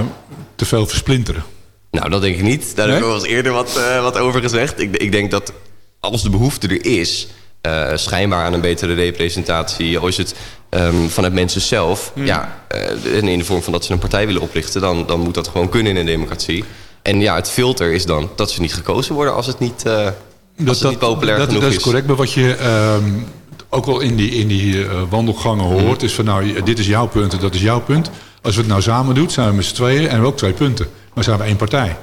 te veel versplinteren? Nou, dat denk ik niet. Daar heb ik wel eens eerder wat, eh, wat over gezegd. Ik, ik denk dat als de behoefte er is... eh, schijnbaar aan een betere representatie... al is het ehm, vanuit mensen zelf... ja, eh, en in de vorm van dat ze een partij willen oprichten... Dan, dan moet dat gewoon kunnen in een democratie. En ja, het filter is dan dat ze niet gekozen worden... als het niet, eh, als het niet populair dat, genoeg dat is is. correct. Maar wat je ehm, ook wel in die, in die eh, wandelgangen hoort... Mhm. is van nou, dit is jouw punt en dat is jouw punt. Als we het nou samen doen, zijn we met z'n tweeën en we hebben ook twee punten. Maar zijn we één partij.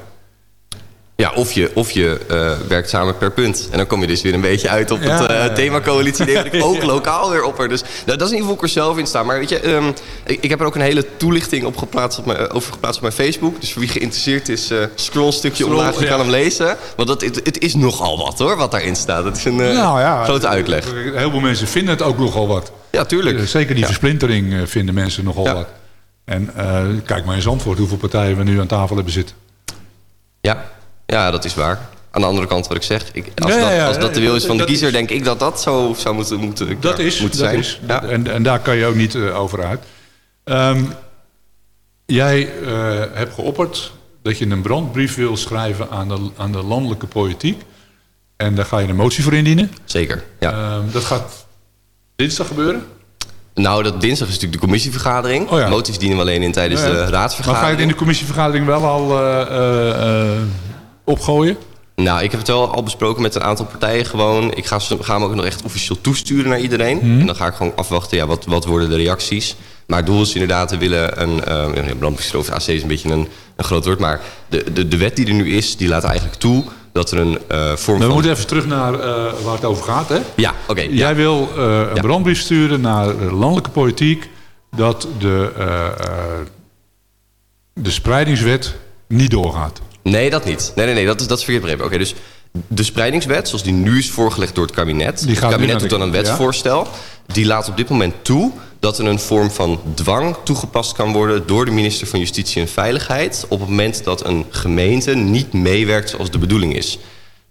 Ja, of je, of je eh, werkt samen per punt. En dan kom je dus weer een beetje uit op Ja, het eh, thema coalitie. Die ik ook lokaal weer opper. Dus nou, dat is in ieder geval er zelf in sta. Maar weet je, ehm, ik, ik heb er ook een hele toelichting op geplaatst op mijn, over geplaatst op mijn Facebook. Dus voor wie geïnteresseerd is, eh scroll een stukje Scroll, omlaag. Je ja. kan hem lezen. Want dat, het, het is nogal wat hoor, wat daarin staat. Het is een eh, nou ja, grote uitleg. Heel veel mensen vinden het ook nogal wat. Ja, tuurlijk. Eh, Zeker die versplintering eh, vinden mensen nogal wat. En eh, kijk maar in Zandvoort hoeveel partijen we nu aan tafel hebben zitten. Ja. Ja, dat is waar. Aan de andere kant wat ik zeg. Ik, als, Ja, ja, dat, als dat de wil is van de kiezer, denk ik dat dat zo zou moeten, moeten, Dat is, moeten dat zijn. is. En, en daar kan je ook niet eh, over uit. Ehm, jij eh, hebt geopperd dat je een brandbrief wil schrijven aan de, aan de landelijke politiek. En daar ga je een motie voor indienen. Zeker, ja. Ehm, dat gaat dinsdag gebeuren. Nou, dat dinsdag is natuurlijk de commissievergadering. Oh ja. Moties dienen we alleen in tijdens Ja, ja. de Maar raadsvergadering. ga je het in de commissievergadering wel al eh, opgooien? Nou, ik heb het wel al besproken met een aantal partijen gewoon. Ik ga, ga hem ook nog echt officieel toesturen naar iedereen. Mhm. En dan ga ik gewoon afwachten, ja, wat, wat worden de reacties. Maar het doel is inderdaad, we willen een... Uh, ja, over AC is een beetje een, een groot woord. Maar de, de, de wet die er nu is, die laat eigenlijk toe dat er een eh, vorm Nou, we van... moeten even terug naar eh, waar het over gaat. Hè? Ja, oké. ja. Jij wil eh, een brandbrief sturen naar de landelijke politiek... dat de, eh, eh, de spreidingswet niet doorgaat. Nee, dat niet. Nee, nee, nee, dat is, dat is verkeerd begrepen. Oké, dus de spreidingswet, zoals die nu is voorgelegd door het kabinet... Die het kabinet doet dan een ja. wetsvoorstel... die laat op dit moment toe dat er een vorm van dwang toegepast kan worden... door de minister van Justitie en Veiligheid... op het moment dat een gemeente niet meewerkt zoals de bedoeling is.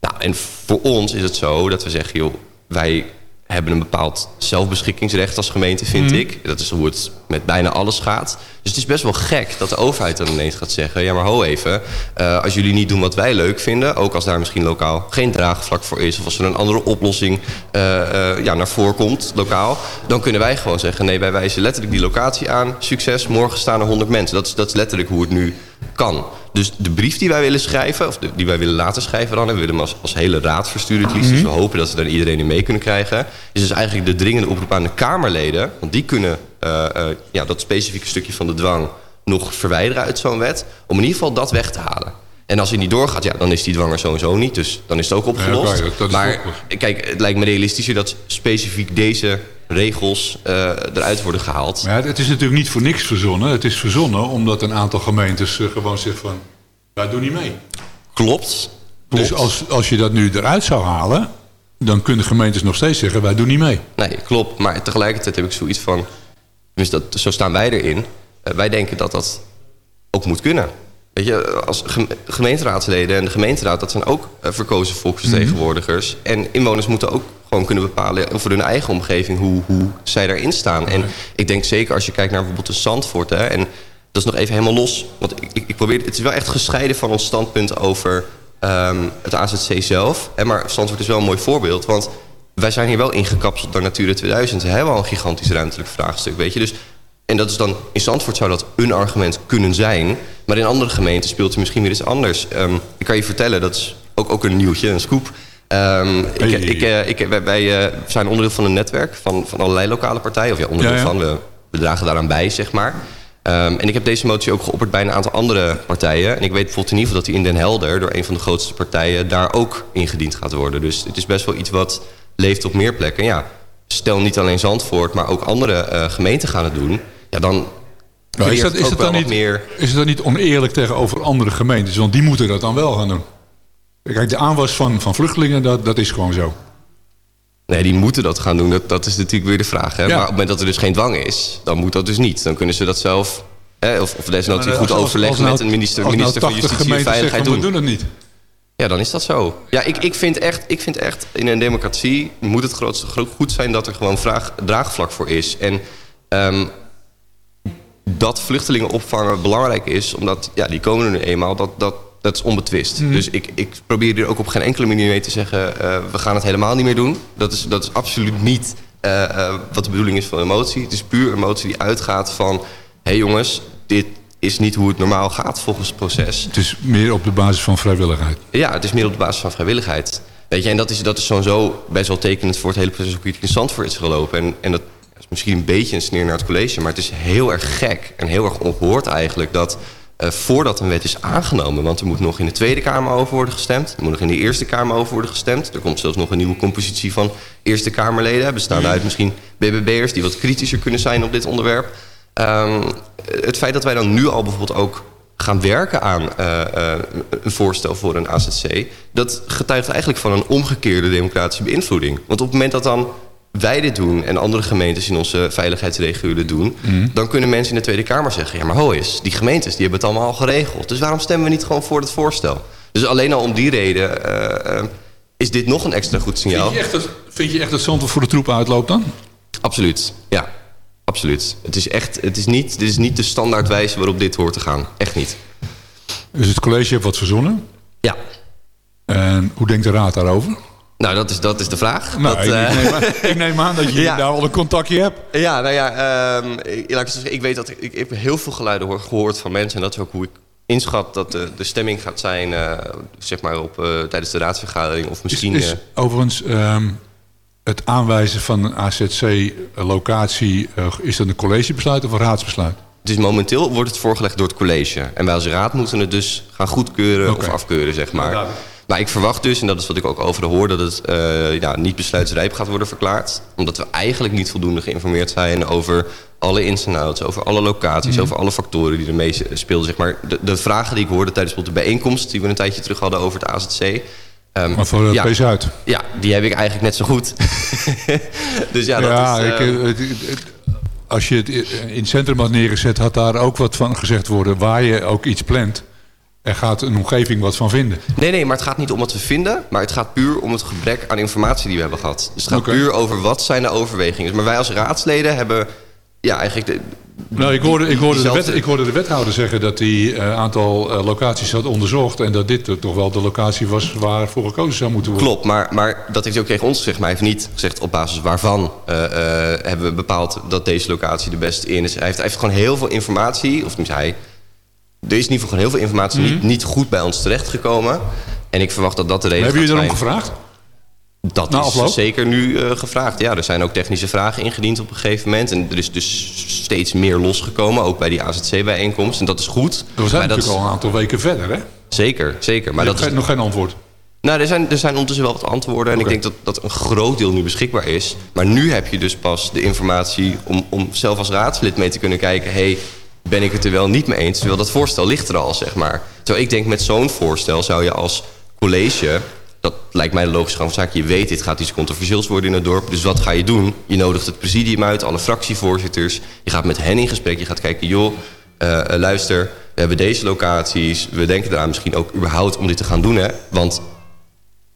Nou, en voor ons is het zo dat we zeggen... joh, wij hebben een bepaald zelfbeschikkingsrecht als gemeente, vind Mhm. ik. Dat is hoe het met bijna alles gaat. Dus het is best wel gek dat de overheid dan ineens gaat zeggen... ja, maar ho even, eh, als jullie niet doen wat wij leuk vinden... ook als daar misschien lokaal geen draagvlak voor is... of als er een andere oplossing eh, eh, ja, naar voren komt, lokaal... dan kunnen wij gewoon zeggen, nee, wij wijzen letterlijk die locatie aan. Succes, morgen staan er 100 mensen. Dat is, dat is letterlijk hoe het nu kan. Dus de brief die wij willen schrijven, of de- die wij willen laten schrijven dan... en we willen hem als, als hele raad versturen het liefst... dus we hopen dat we daar iedereen in mee kunnen krijgen... is dus eigenlijk de dringende oproep aan de Kamerleden... want die kunnen eh, eh, ja, dat specifieke stukje van de dwang nog verwijderen uit zo'n wet... om in ieder geval dat weg te halen. En als hij niet doorgaat, ja, dan is die dwang er sowieso niet. Dus dan is het ook opgelost. dat- dat maar kijk, het lijkt me realistischer dat specifiek deze regels eh, eruit worden gehaald. Maar het is natuurlijk niet voor niks verzonnen. Het is verzonnen omdat een aantal gemeentes eh, gewoon zeggen van... wij doen niet mee. Klopt. Dus als, als je dat nu eruit zou halen... dan kunnen gemeentes nog steeds zeggen wij doen niet mee. Nee, klopt. Maar tegelijkertijd heb ik zoiets van... Tenminste, dat, zo staan wij erin. Eh, wij denken dat dat ook moet kunnen. Weet je, als gem- gemeenteraadsleden en de gemeenteraad... dat zijn ook eh, verkozen volksvertegenwoordigers. En inwoners moeten ook gewoon kunnen bepalen... over hun eigen omgeving hoe, hoe zij daarin staan. En ik denk zeker als je kijkt naar bijvoorbeeld de Zandvoort... Hè, en dat is nog even helemaal los. Want ik, ik, probeer, het is wel echt gescheiden van ons standpunt over ehm, het AZC zelf. Hè, maar Zandvoort is wel een mooi voorbeeld. Want wij zijn hier wel ingekapseld door Natura 2000. We hebben al een gigantisch ruimtelijk vraagstuk, weet je. Dus, en dat is dan, in Zandvoort zou dat een argument kunnen zijn. Maar in andere gemeenten speelt het misschien weer iets anders. Ehm, ik kan je vertellen, dat is ook, ook een nieuwtje, een scoop. Ehm, ik, ik, eh, ik, wij, wij, eh, zijn onderdeel van een netwerk van, van allerlei lokale partijen. Of ja, onderdeel Ja, ja. van. We, we dragen daaraan bij, zeg maar. Ehm, en ik heb deze motie ook geopperd bij een aantal andere partijen. En ik weet bijvoorbeeld in ieder geval dat die in Den Helder... door een van de grootste partijen daar ook ingediend gaat worden. Dus het is best wel iets wat leeft op meer plekken. En ja, stel niet alleen Zandvoort, maar ook andere eh, gemeenten gaan het doen. Ja, dan is, dat, het is, het dan niet, meer... is het dan niet oneerlijk tegenover andere gemeentes? Want die moeten dat dan wel gaan doen. Kijk, de aanwas van, van vluchtelingen, dat, dat is gewoon zo. Nee, die moeten dat gaan doen. Dat, dat is natuurlijk weer de vraag. Hè? Ja. Maar op het moment dat er dus geen dwang is, dan moet dat dus niet. Dan kunnen ze dat zelf... Hè, of, of desnoods Ja, goed overleggen nou- met een minister, nou minister van 80 Justitie en Veiligheid doen. doen het niet. Ja, dan is dat zo. Ja, ik, ik, vind echt, ik vind echt, in een democratie moet het grootste gro- goed zijn dat er gewoon vraag, draagvlak voor is. En ehm, dat vluchtelingen opvangen belangrijk is, omdat ja, die komen er nu eenmaal, dat, dat, dat is onbetwist. Mhm. Dus ik, ik probeer er ook op geen enkele manier mee te zeggen, eh, we gaan het helemaal niet meer doen. Dat is, dat is absoluut niet eh, eh, wat de bedoeling is van emotie. Het is puur emotie die uitgaat van, hé hey jongens, dit is niet hoe het normaal gaat volgens het proces. Het is meer op de basis van vrijwilligheid. Ja, het is meer op de basis van vrijwilligheid. Weet je, en dat is, dat is sowieso best wel tekenend voor het hele proces hoe het in Zandvoort is gelopen. En, en dat, is misschien een beetje een sneer naar het college... maar het is heel erg gek en heel erg ongehoord eigenlijk... dat eh, voordat een wet is aangenomen... want er moet nog in de Tweede Kamer over worden gestemd... er moet nog in de Eerste Kamer over worden gestemd... er komt zelfs nog een nieuwe compositie van Eerste Kamerleden... bestaande uit misschien BBB'ers die wat kritischer kunnen zijn op dit onderwerp. Ehm, het feit dat wij dan nu al bijvoorbeeld ook gaan werken aan eh, eh, een voorstel voor een AZC... dat getuigt eigenlijk van een omgekeerde democratische beïnvloeding. Want op het moment dat dan wij dit doen en andere gemeentes in onze veiligheidsregio dit doen... dan kunnen mensen in de Tweede Kamer zeggen... ja, maar ho eens, die gemeentes die hebben het allemaal al geregeld. Dus waarom stemmen we niet gewoon voor het voorstel? Dus alleen al om die reden eh, eh, is dit nog een extra goed signaal. Vind je echt dat, vind je echt dat Zandvoort voor de troepen uitloopt dan? Absoluut, ja. Absoluut. Het is echt, het is niet, dit is niet de standaardwijze waarop dit hoort te gaan. Echt niet. Dus het college heeft wat verzonnen? Ja. En hoe denkt de raad daarover? Nou, dat is, dat is de vraag. Nou, Dat, ik, eh, neem aan, ik neem aan dat je Ja. daar al een contactje hebt. Ja, nou ja, ehm, ik, ik, zeggen, ik weet dat ik, ik heb heel veel geluiden hoor- gehoord van mensen. En dat is ook hoe ik inschat dat de, de stemming gaat zijn, eh, zeg maar, op, eh, tijdens de raadsvergadering. Of misschien. is, is overigens ehm, het aanwijzen van een AZC-locatie... is dat een collegebesluit of een raadsbesluit? het is momenteel wordt het voorgelegd door het college. En wij als raad moeten het dus gaan goedkeuren of afkeuren, zeg maar. Maar ik verwacht dus, en dat is wat ik ook over hoor... dat het eh, ja, niet besluitsrijp gaat worden verklaard. Omdat we eigenlijk niet voldoende geïnformeerd zijn... over alle ins en outs, over alle locaties... Mhm. over alle factoren die ermee speelden. Zeg maar. de, de vragen die ik hoorde tijdens de bijeenkomst... die we een tijdje terug hadden over het AZC... ehm, Maar voor ja, ja. P-Zuid. ja, die heb ik eigenlijk net zo goed. dus ja, dat ja, is... ik, eh, eh, als je het in het centrum had neergezet... had daar ook wat van gezegd worden... waar je ook iets plant... er gaat een omgeving wat van vinden. Nee, nee, maar het gaat niet om wat we vinden. Maar het gaat puur om het gebrek aan informatie die we hebben gehad. Dus het gaat puur over wat zijn de overwegingen. Maar wij als raadsleden hebben... Ja, eigenlijk... De, Nou, ik hoorde, ik, hoorde de wet, ik hoorde de wethouder zeggen dat hij een aantal eh, locaties had onderzocht... en dat dit eh, toch wel de locatie was waar voor gekozen zou moeten worden. Klopt, maar, maar dat heeft hij ook tegen ons gezegd. Maar hij heeft niet gezegd op basis waarvan eh, eh, hebben we bepaald dat deze locatie de beste in is. Hij heeft, hij heeft gewoon heel veel informatie, of tenminste hij... Er is in ieder geval gewoon heel veel informatie Mhm. niet, niet goed bij ons terechtgekomen. En ik verwacht dat dat de reden Hebben jullie zijn. gevraagd? Dat is afloop? zeker nu eh, gevraagd. Ja, er zijn ook technische vragen ingediend op een gegeven moment. En er is dus steeds meer losgekomen, ook bij die AZC-bijeenkomst. En dat is goed. We zijn Maar dat natuurlijk is- al een aantal weken verder, hè? Zeker, zeker. Maar dat is, nog geen antwoord. nou, er zijn, er zijn ondertussen wel wat antwoorden. En ik denk dat, dat een groot deel nu beschikbaar is. Maar nu heb je dus pas de informatie om, om zelf als raadslid mee te kunnen kijken... hey, ben ik het er wel niet mee eens? Terwijl dat voorstel ligt er al, zeg maar. Terwijl ik denk met zo'n voorstel zou je als college... dat lijkt mij de logische gang van zaken. Je weet, dit gaat iets controversieels worden in het dorp. Dus wat ga je doen? Je nodigt het presidium uit, alle fractievoorzitters. Je gaat met hen in gesprek. Je gaat kijken, joh, eh, eh, luister... we hebben deze locaties. We denken eraan misschien ook überhaupt om dit te gaan doen, hè. Want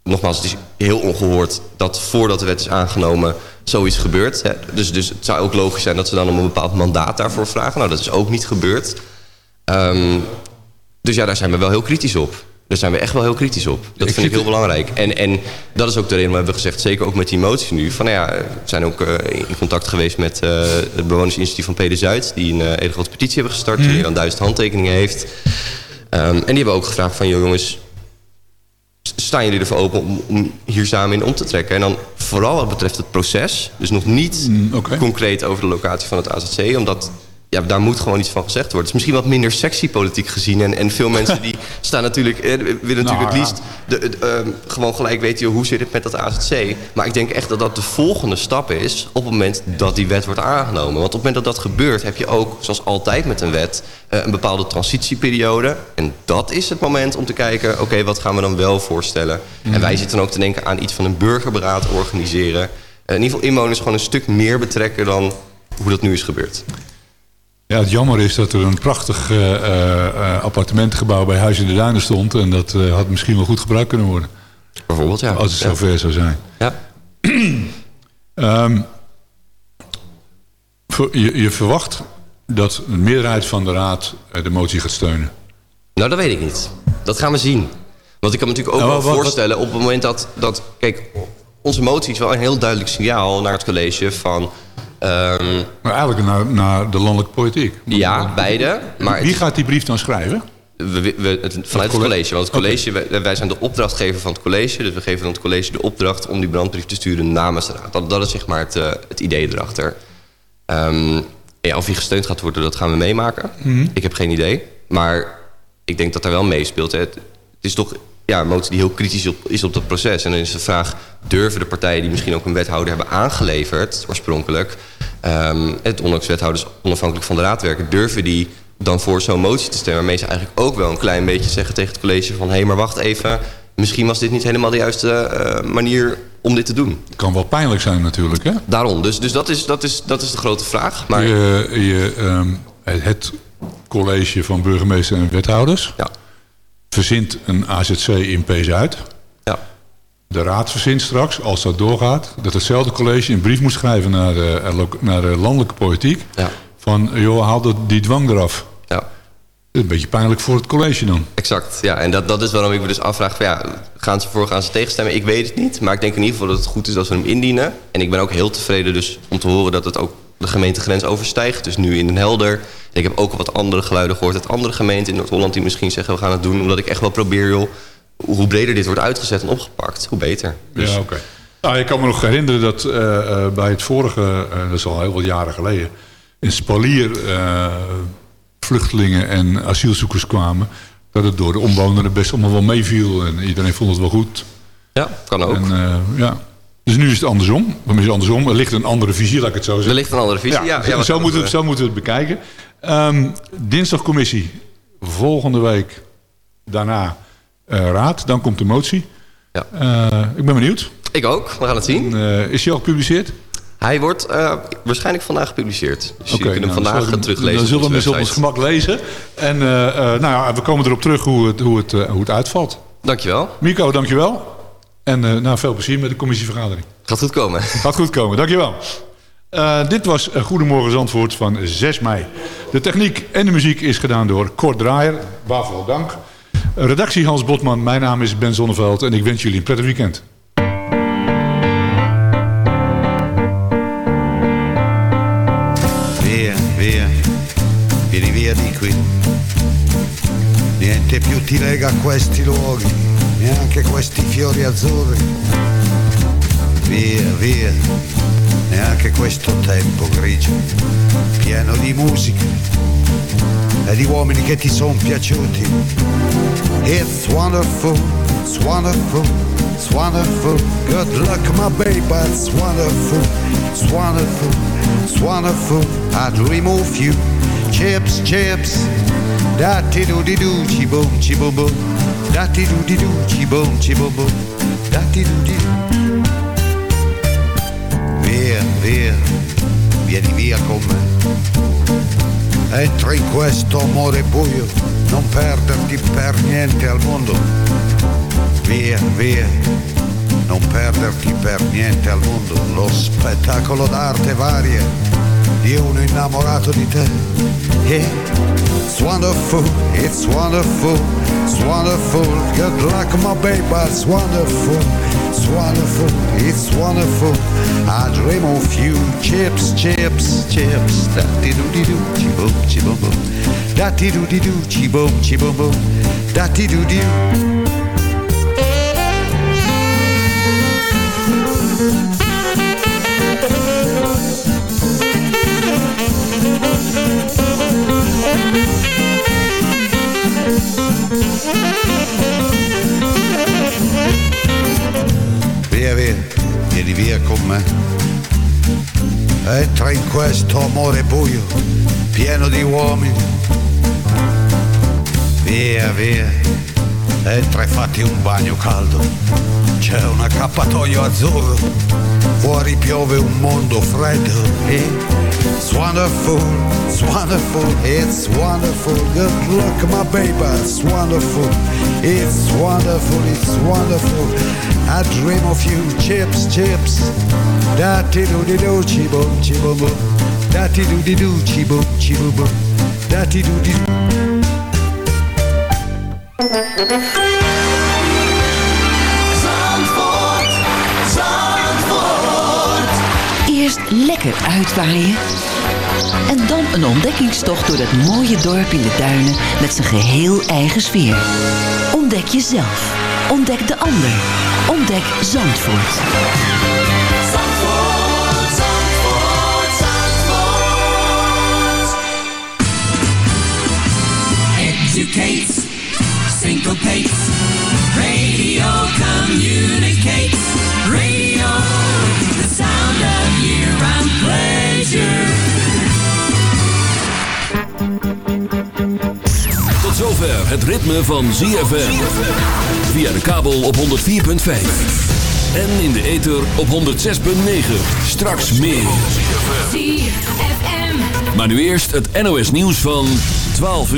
nogmaals, het is heel ongehoord dat voordat de wet is aangenomen zoiets gebeurt. Hè. Dus, dus het zou ook logisch zijn dat ze dan om een bepaald mandaat daarvoor vragen. Nou, dat is ook niet gebeurd. Ehm, dus ja, daar zijn we wel heel kritisch op. Daar zijn we echt wel heel kritisch op. Dat Ik vind ik heel belangrijk. En, en dat is ook de reden waarom we hebben gezegd, zeker ook met die motie nu... van nou ja, we zijn ook eh, in contact geweest met eh, het bewonersinitiatief van Pede Zuid... die een eh, hele grote petitie hebben gestart, die Mhm. meer dan duizend handtekeningen heeft. Ehm, en die hebben ook gevraagd van, joh jongens, staan jullie ervoor open om, om hier samen in om te trekken? En dan vooral wat betreft het proces, dus nog niet Mm, concreet over de locatie van het AZC, omdat ja, daar moet gewoon iets van gezegd worden. Het is misschien wat minder sexy politiek gezien. En, en veel mensen die staan natuurlijk, eh, willen natuurlijk Nou, het ja. liefst de, het, ehm, gewoon gelijk weten joh, hoe zit het met dat AZC. Maar ik denk echt dat dat de volgende stap is op het moment dat die wet wordt aangenomen. Want op het moment dat dat gebeurt heb je ook, zoals altijd met een wet, eh, een bepaalde transitieperiode. En dat is het moment om te kijken, oké, wat gaan we dan wel voorstellen? Mhm. En wij zitten dan ook te denken aan iets van een burgerberaad organiseren. Eh, in ieder geval inwoners gewoon een stuk meer betrekken dan hoe dat nu is gebeurd. Ja, het jammer is dat er een prachtig eh, eh, appartementengebouw bij Huis in de Duinen stond. En dat eh, had misschien wel goed gebruikt kunnen worden. Bijvoorbeeld, ja. Als het Ja. zover zou zijn. Ja. Ehm, je, je verwacht dat een meerderheid van de raad de motie gaat steunen. Nou, dat weet ik niet. Dat gaan we zien. Want ik kan me natuurlijk ook Nou, wel wat- voorstellen op het moment dat, dat... Kijk, onze motie is wel een heel duidelijk signaal naar het college van... ehm, Maar eigenlijk naar, naar de landelijke politiek. ja, beide. Maar Wie gaat die brief dan schrijven? we, het- vanuit het colle- college. Want het college, wij, wij zijn de opdrachtgever van het college. Dus we geven aan het college de opdracht om die brandbrief te sturen namens de raad. Dat, dat is zeg maar het, eh, het idee erachter. Ehm, ja, of hij gesteund gaat worden, dat gaan we meemaken. Mhm. Ik heb geen idee. Maar ik denk dat er wel meespeelt. Het, het is toch ja, een motie die heel kritisch op, is op dat proces. En dan is de vraag, durven de partijen die misschien ook een wethouder hebben aangeleverd... oorspronkelijk, ehm, het ondanks wethouders onafhankelijk van de raad werken... durven die dan voor zo'n motie te stemmen... waarmee ze eigenlijk ook wel een klein beetje zeggen tegen het college van... hé, hey, maar wacht even, misschien was dit niet helemaal de juiste eh, manier om dit te doen. Kan wel pijnlijk zijn natuurlijk, hè? Daarom, dus, dus dat, is, dat, is, dat is de grote vraag. Maar Je, je, ehm, het college van burgemeester en wethouders ja. Verzint een AZC in P-Zuid. Ja. De raad verzint straks, als dat doorgaat... dat hetzelfde college een brief moet schrijven naar de, eh, naar de landelijke politiek... Ja. van, joh, haal dat- die dwang eraf. Ja. Een beetje pijnlijk voor het college dan. Exact, ja. En dat, dat is waarom ik me dus afvraag... Van, ja, gaan ze voor, gaan ze tegenstemmen? Ik weet het niet. Maar ik denk in ieder geval dat het goed is als we hem indienen. En ik ben ook heel tevreden dus om te horen dat het ook de gemeentegrens overstijgt. Dus nu in Den Helder. Ik heb ook wat andere geluiden gehoord uit andere gemeenten in Noord-Holland... die misschien zeggen we gaan het doen. Omdat ik echt wel probeer, joh... hoe breder dit wordt uitgezet en opgepakt, hoe beter. Dus, Ja, oké. Nou, ik kan me nog herinneren dat eh, eh, bij het vorige, eh, dat is al heel wat jaren geleden, in Spalier vluchtelingen en asielzoekers kwamen, dat het door de omwonenden best allemaal wel meeviel en iedereen vond het wel goed. Ja, kan ook. En, ja. Dus nu is het andersom. Is het andersom. Er ligt een andere visie, laat ik het zo zeggen. Er ligt een andere visie, ja. zo, moeten, we- zo moeten we het bekijken. Ehm, dinsdagcommissie. Volgende week daarna eh, raad. Dan komt de motie. Ja. Eh, ik ben benieuwd. Ik ook, we gaan het zien. En, eh, is die al gepubliceerd? Hij wordt eh, waarschijnlijk vandaag gepubliceerd. Dus jullie kunnen hem nou, vandaag zullen- teruglezen Dan zullen we eens op ons gemak lezen. En eh, eh, nou ja, we komen erop terug hoe het, hoe het, eh, hoe het uitvalt. Dankjewel. Mico, dankjewel. En eh, nou, veel plezier met de commissievergadering. Gaat goed komen. Gaat goed komen, dankjewel. Eh dit was eh, Goedemorgen Zandvoort van 6 mei. De techniek en de muziek is gedaan door Kort Draaier. Waarvoor dank. Redactie Hans Botman, mijn naam is Ben Zonneveld en ik wens jullie een prettig weekend. Via, via, vieni via di qui. Niente più ti lega a questi luoghi, neanche questi fiori azzurri. Via, via, neanche questo tempo grigio, pieno di musica e di uomini che ti sono piaciuti. It's wonderful, it's wonderful, it's wonderful. Good luck, my baby, it's wonderful, it's wonderful, it's wonderful. I'd remove you, chips, chips. Da ti do di do, chi boom, chi boom boom. Da ti do di do, chi boom, chi boom boom. Da ti do di do. Via, via, vieni via con me. Entra in questo amore buio, non perderti per niente al mondo. Via, via, non perderti per niente al mondo. Lo spettacolo d'arte varia di uno innamorato di te. It's wonderful, it's wonderful, it's wonderful. Good luck, my baby, it's wonderful, it's wonderful, it's wonderful. I dream of you, chips, chips, chips. Da di do di do, chi boom, chi boom boom. Da di do di do, chi boom, chi boom boom. Da di do di do. Entra in questo amore buio, pieno di uomini. Via, via, entra e fatti un bagno caldo. C'è un accappatoio azzurro, fuori piove un mondo freddo. It's wonderful, it's wonderful, it's wonderful. Good luck, my baby, it's wonderful. It's wonderful, it's wonderful. I dream of you, chips, chips. Da ti do di do, di. Zandvoort, Zandvoort. Eerst lekker uitwaaien. En dan een ontdekkingstocht door dat mooie dorp in de duinen met zijn geheel eigen sfeer. Ontdek jezelf. Ontdek de ander. Ontdek Zandvoort. Syncopates. Radio communicates. Radio, the sound of year-round pleasure. Tot zover het ritme van ZFM. Via de kabel op 104.5. En in de ether op 106.9. Straks meer. Maar nu eerst het NOS nieuws van 12 uur.